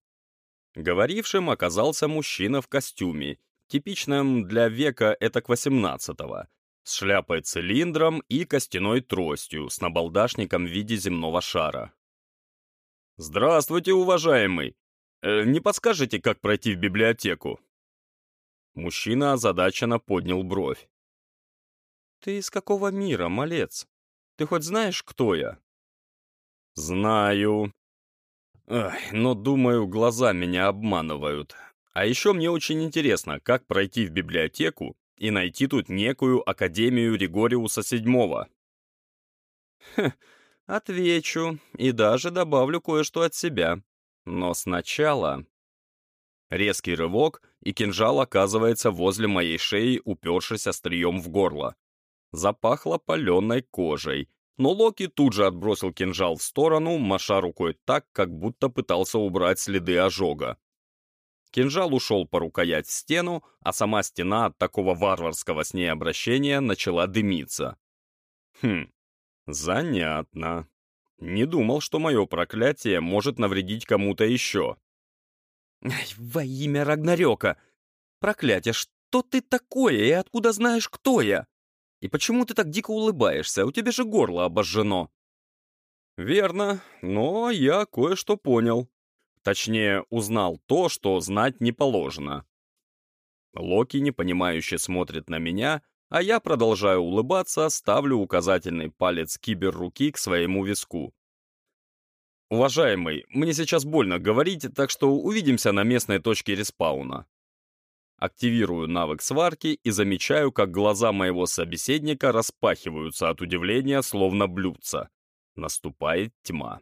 Speaker 1: Говорившим оказался мужчина в костюме, типичном для века этак 18-го, с шляпой-цилиндром и костяной тростью с набалдашником в виде земного шара. «Здравствуйте, уважаемый! Э, не подскажете, как пройти в библиотеку?» Мужчина озадаченно поднял бровь. «Ты из какого мира, малец? Ты хоть знаешь, кто я?» «Знаю». Ах, но, думаю, глаза меня обманывают. А еще мне очень интересно, как пройти в библиотеку и найти тут некую Академию Ригориуса. Хе, отвечу и даже добавлю кое-что от себя. Но сначала... Резкий рывок, и кинжал оказывается возле моей шеи, упершись острием в горло. Запахло паленой кожей, но Локи тут же отбросил кинжал в сторону, маша рукой так, как будто пытался убрать следы ожога. Кинжал ушел по рукоять в стену, а сама стена от такого варварского с ней обращения начала дымиться. Хм, занятно. Не думал, что мое проклятие может навредить кому-то еще. «Во имя Рагнарёка! Проклятие, что ты такое и откуда знаешь, кто я? И почему ты так дико улыбаешься? У тебя же горло обожжено!» «Верно, но я кое-что понял. Точнее, узнал то, что знать не положено. Локи непонимающе смотрит на меня, а я продолжаю улыбаться, ставлю указательный палец киберруки к своему виску. «Уважаемый, мне сейчас больно говорить, так что увидимся на местной точке респауна». Активирую навык сварки и замечаю, как глаза моего собеседника распахиваются от удивления, словно блюдца. Наступает тьма.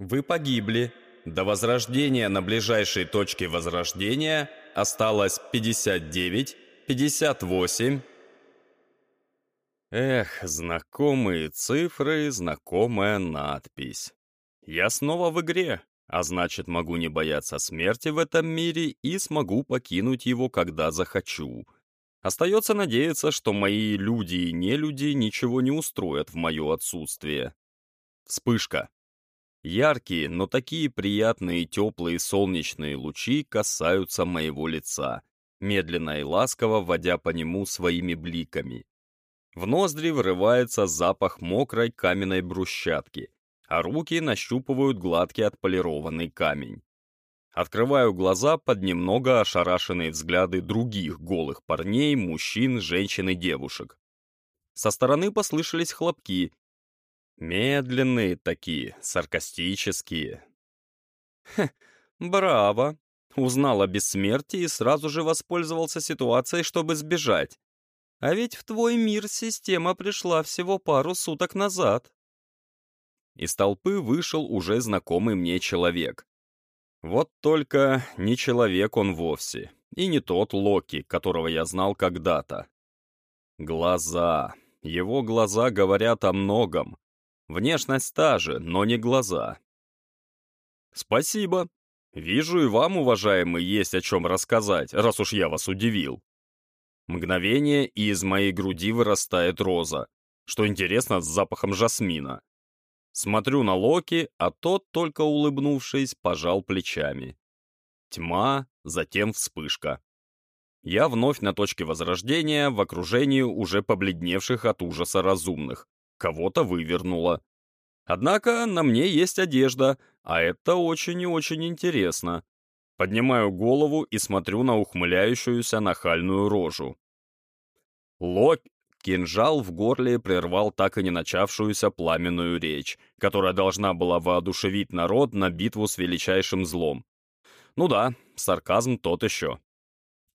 Speaker 1: Вы погибли. До возрождения на ближайшей точке возрождения осталось 59, 58. Эх, знакомые цифры, знакомая надпись. Я снова в игре, а значит, могу не бояться смерти в этом мире и смогу покинуть его, когда захочу. Остается надеяться, что мои люди и нелюди ничего не устроят в мое отсутствие. Вспышка. Яркие, но такие приятные теплые солнечные лучи касаются моего лица, медленно и ласково водя по нему своими бликами. В ноздри врывается запах мокрой каменной брусчатки, а руки нащупывают гладкий отполированный камень. Открываю глаза под немного ошарашенные взгляды других голых парней, мужчин, женщин и девушек. Со стороны послышались хлопки, Медленные такие, саркастические. Хе, браво. Узнал о бессмертии и сразу же воспользовался ситуацией, чтобы сбежать. А ведь в твой мир система пришла всего пару суток назад. Из толпы вышел уже знакомый мне человек. Вот только не человек он вовсе, и не тот Локи, которого я знал когда-то. Глаза. Его глаза говорят о многом. Внешность та же, но не глаза. Спасибо. Вижу, и вам, уважаемый, есть о чем рассказать, раз уж я вас удивил. Мгновение, и из моей груди вырастает роза, что интересно, с запахом жасмина. Смотрю на Локи, а тот, только улыбнувшись, пожал плечами. Тьма, затем вспышка. Я вновь на точке возрождения в окружении уже побледневших от ужаса разумных кого-то вывернуло. Однако на мне есть одежда, а это очень и очень интересно. Поднимаю голову и смотрю на ухмыляющуюся нахальную рожу. Лок, кинжал в горле прервал так и не начавшуюся пламенную речь, которая должна была воодушевить народ на битву с величайшим злом. Ну да, сарказм тот еще.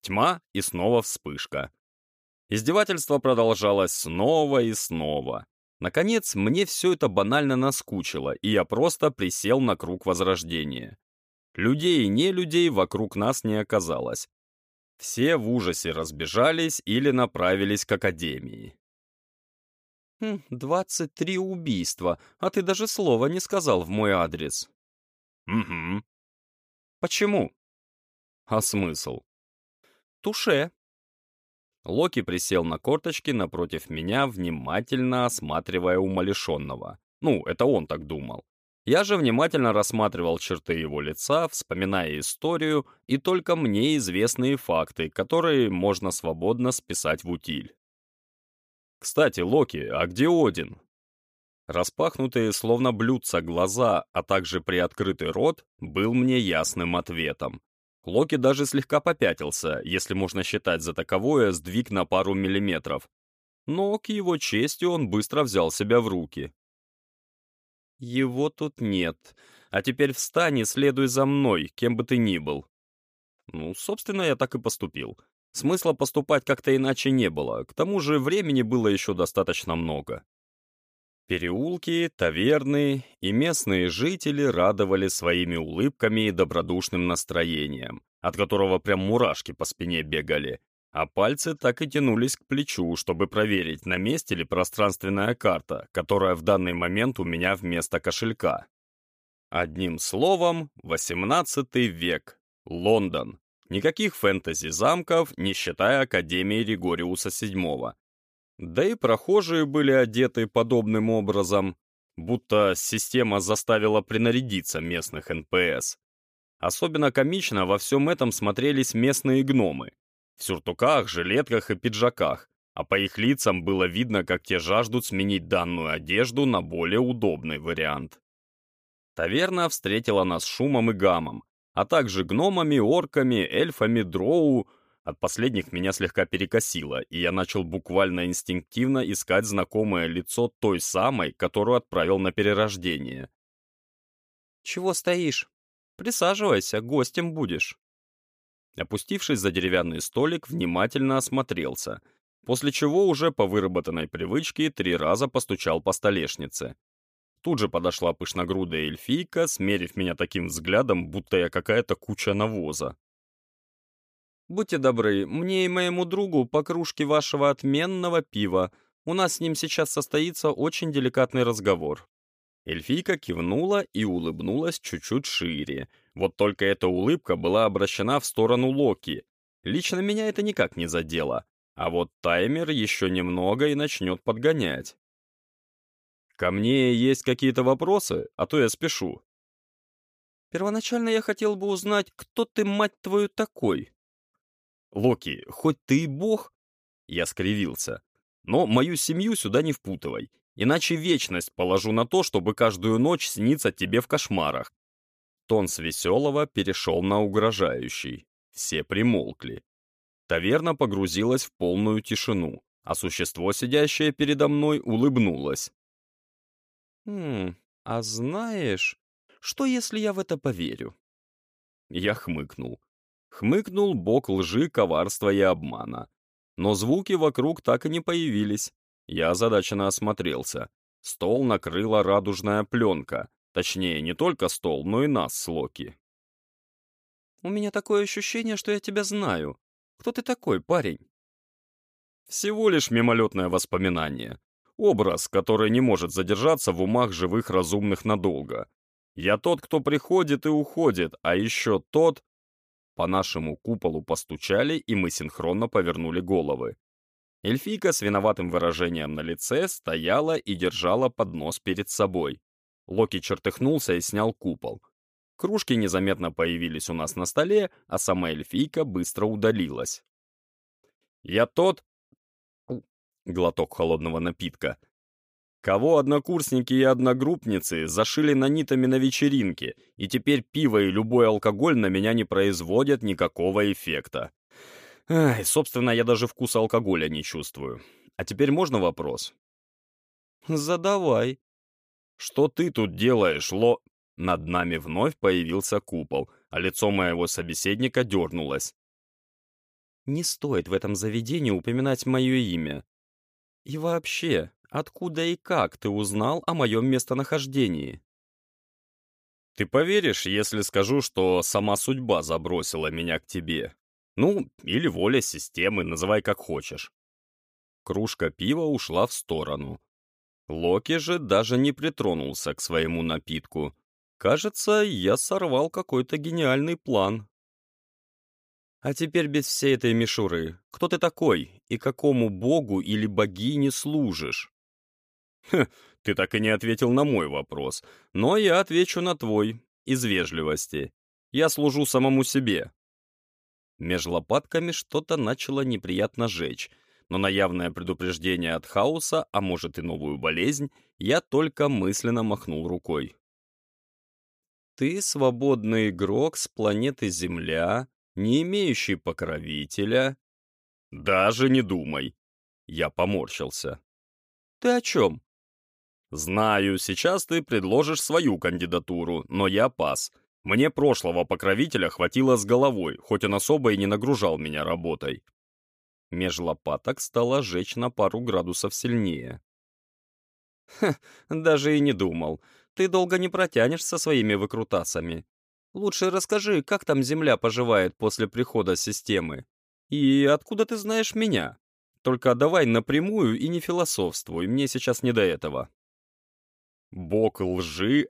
Speaker 1: Тьма и снова вспышка. Издевательство продолжалось снова и снова. Наконец, мне все это банально наскучило, и я просто присел на круг возрождения. Людей и не людей вокруг нас не оказалось. Все в ужасе разбежались или направились к академии. «Хм, «Двадцать три убийства, а ты даже слова не сказал в мой адрес». «Угу». «Почему?» «А смысл?» «Туше», Локи присел на корточки напротив меня, внимательно осматривая умалишенного. Ну, это он так думал. Я же внимательно рассматривал черты его лица, вспоминая историю и только мне известные факты, которые можно свободно списать в утиль. «Кстати, Локи, а где Один?» Распахнутые, словно блюдца, глаза, а также приоткрытый рот, был мне ясным ответом. Локи даже слегка попятился, если можно считать за таковое сдвиг на пару миллиметров. Но, к его чести, он быстро взял себя в руки. «Его тут нет. А теперь встань и следуй за мной, кем бы ты ни был». Ну, собственно, я так и поступил. Смысла поступать как-то иначе не было, к тому же времени было еще достаточно много. Переулки, таверны и местные жители радовали своими улыбками и добродушным настроением, от которого прям мурашки по спине бегали. А пальцы так и тянулись к плечу, чтобы проверить, на месте ли пространственная карта, которая в данный момент у меня вместо кошелька. Одним словом, 18 век, Лондон. Никаких фэнтези-замков, не считая Академии Ригориуса VII. Да и прохожие были одеты подобным образом, будто система заставила принарядиться местных НПС. Особенно комично во всем этом смотрелись местные гномы. В сюртуках, жилетках и пиджаках, а по их лицам было видно, как те жаждут сменить данную одежду на более удобный вариант. Таверна встретила нас шумом и гамом, а также гномами, орками, эльфами, дроу. От последних меня слегка перекосило, и я начал буквально инстинктивно искать знакомое лицо той самой, которую отправил на перерождение. «Чего стоишь? Присаживайся, гостем будешь». Опустившись за деревянный столик, внимательно осмотрелся, после чего уже по выработанной привычке три раза постучал по столешнице. Тут же подошла пышногрудая эльфийка, смерив меня таким взглядом, будто я какая-то куча навоза. «Будьте добры, мне и моему другу по кружке вашего отменного пива. У нас с ним сейчас состоится очень деликатный разговор». Эльфийка кивнула и улыбнулась чуть-чуть шире. Вот только эта улыбка была обращена в сторону Локи. Лично меня это никак не задело. А вот таймер еще немного и начнет подгонять. Ко мне есть какие-то вопросы, а то я спешу. Первоначально я хотел бы узнать, кто ты, мать твою, такой. Локи, хоть ты и бог, я скривился, но мою семью сюда не впутывай, иначе вечность положу на то, чтобы каждую ночь сниться тебе в кошмарах. Тон с веселого перешел на угрожающий. Все примолкли. Таверна погрузилась в полную тишину, а существо, сидящее передо мной, улыбнулось. «Хм, а знаешь, что если я в это поверю?» Я хмыкнул. Хмыкнул бог лжи, коварства и обмана. Но звуки вокруг так и не появились. Я озадаченно осмотрелся. Стол накрыла радужная пленка. Точнее, не только стол, но и нас с Локи. «У меня такое ощущение, что я тебя знаю. Кто ты такой, парень?» Всего лишь мимолетное воспоминание. Образ, который не может задержаться в умах живых разумных надолго. Я тот, кто приходит и уходит, а еще тот... По нашему куполу постучали, и мы синхронно повернули головы. Эльфийка с виноватым выражением на лице стояла и держала поднос перед собой. Локи чертыхнулся и снял купол. Кружки незаметно появились у нас на столе, а сама эльфийка быстро удалилась. «Я тот, глоток холодного напитка. Кого однокурсники и одногруппницы зашили нанитами на вечеринке, и теперь пиво и любой алкоголь на меня не производят никакого эффекта. Ай, собственно, я даже вкуса алкоголя не чувствую. А теперь можно вопрос? Задавай. Что ты тут делаешь, Ло... Над нами вновь появился купол, а лицо моего собеседника дернулось. Не стоит в этом заведении упоминать мое имя. И вообще, откуда и как ты узнал о моем местонахождении? Ты поверишь, если скажу, что сама судьба забросила меня к тебе? Ну, или воля системы, называй как хочешь. Кружка пива ушла в сторону. Локи же даже не притронулся к своему напитку. Кажется, я сорвал какой-то гениальный план. А теперь без всей этой мишуры. Кто ты такой и какому богу или богине служишь? Хм, ты так и не ответил на мой вопрос, но я отвечу на твой, из вежливости. Я служу самому себе. Меж лопатками что-то начало неприятно жечь, но на явное предупреждение от хаоса, а может и новую болезнь, я только мысленно махнул рукой. Ты свободный игрок с планеты Земля, не имеющий покровителя. Даже не думай. Я поморщился. Ты о чем? Знаю, сейчас ты предложишь свою кандидатуру, но я пас. Мне прошлого покровителя хватило с головой, хоть он особо и не нагружал меня работой. Меж лопаток стало жечь на пару градусов сильнее. Ха, даже и не думал. Ты долго не протянешь со своими выкрутасами. Лучше расскажи, как там Земля поживает после прихода системы. И откуда ты знаешь меня? Только давай напрямую и не философствуй, мне сейчас не до этого. Бог лжи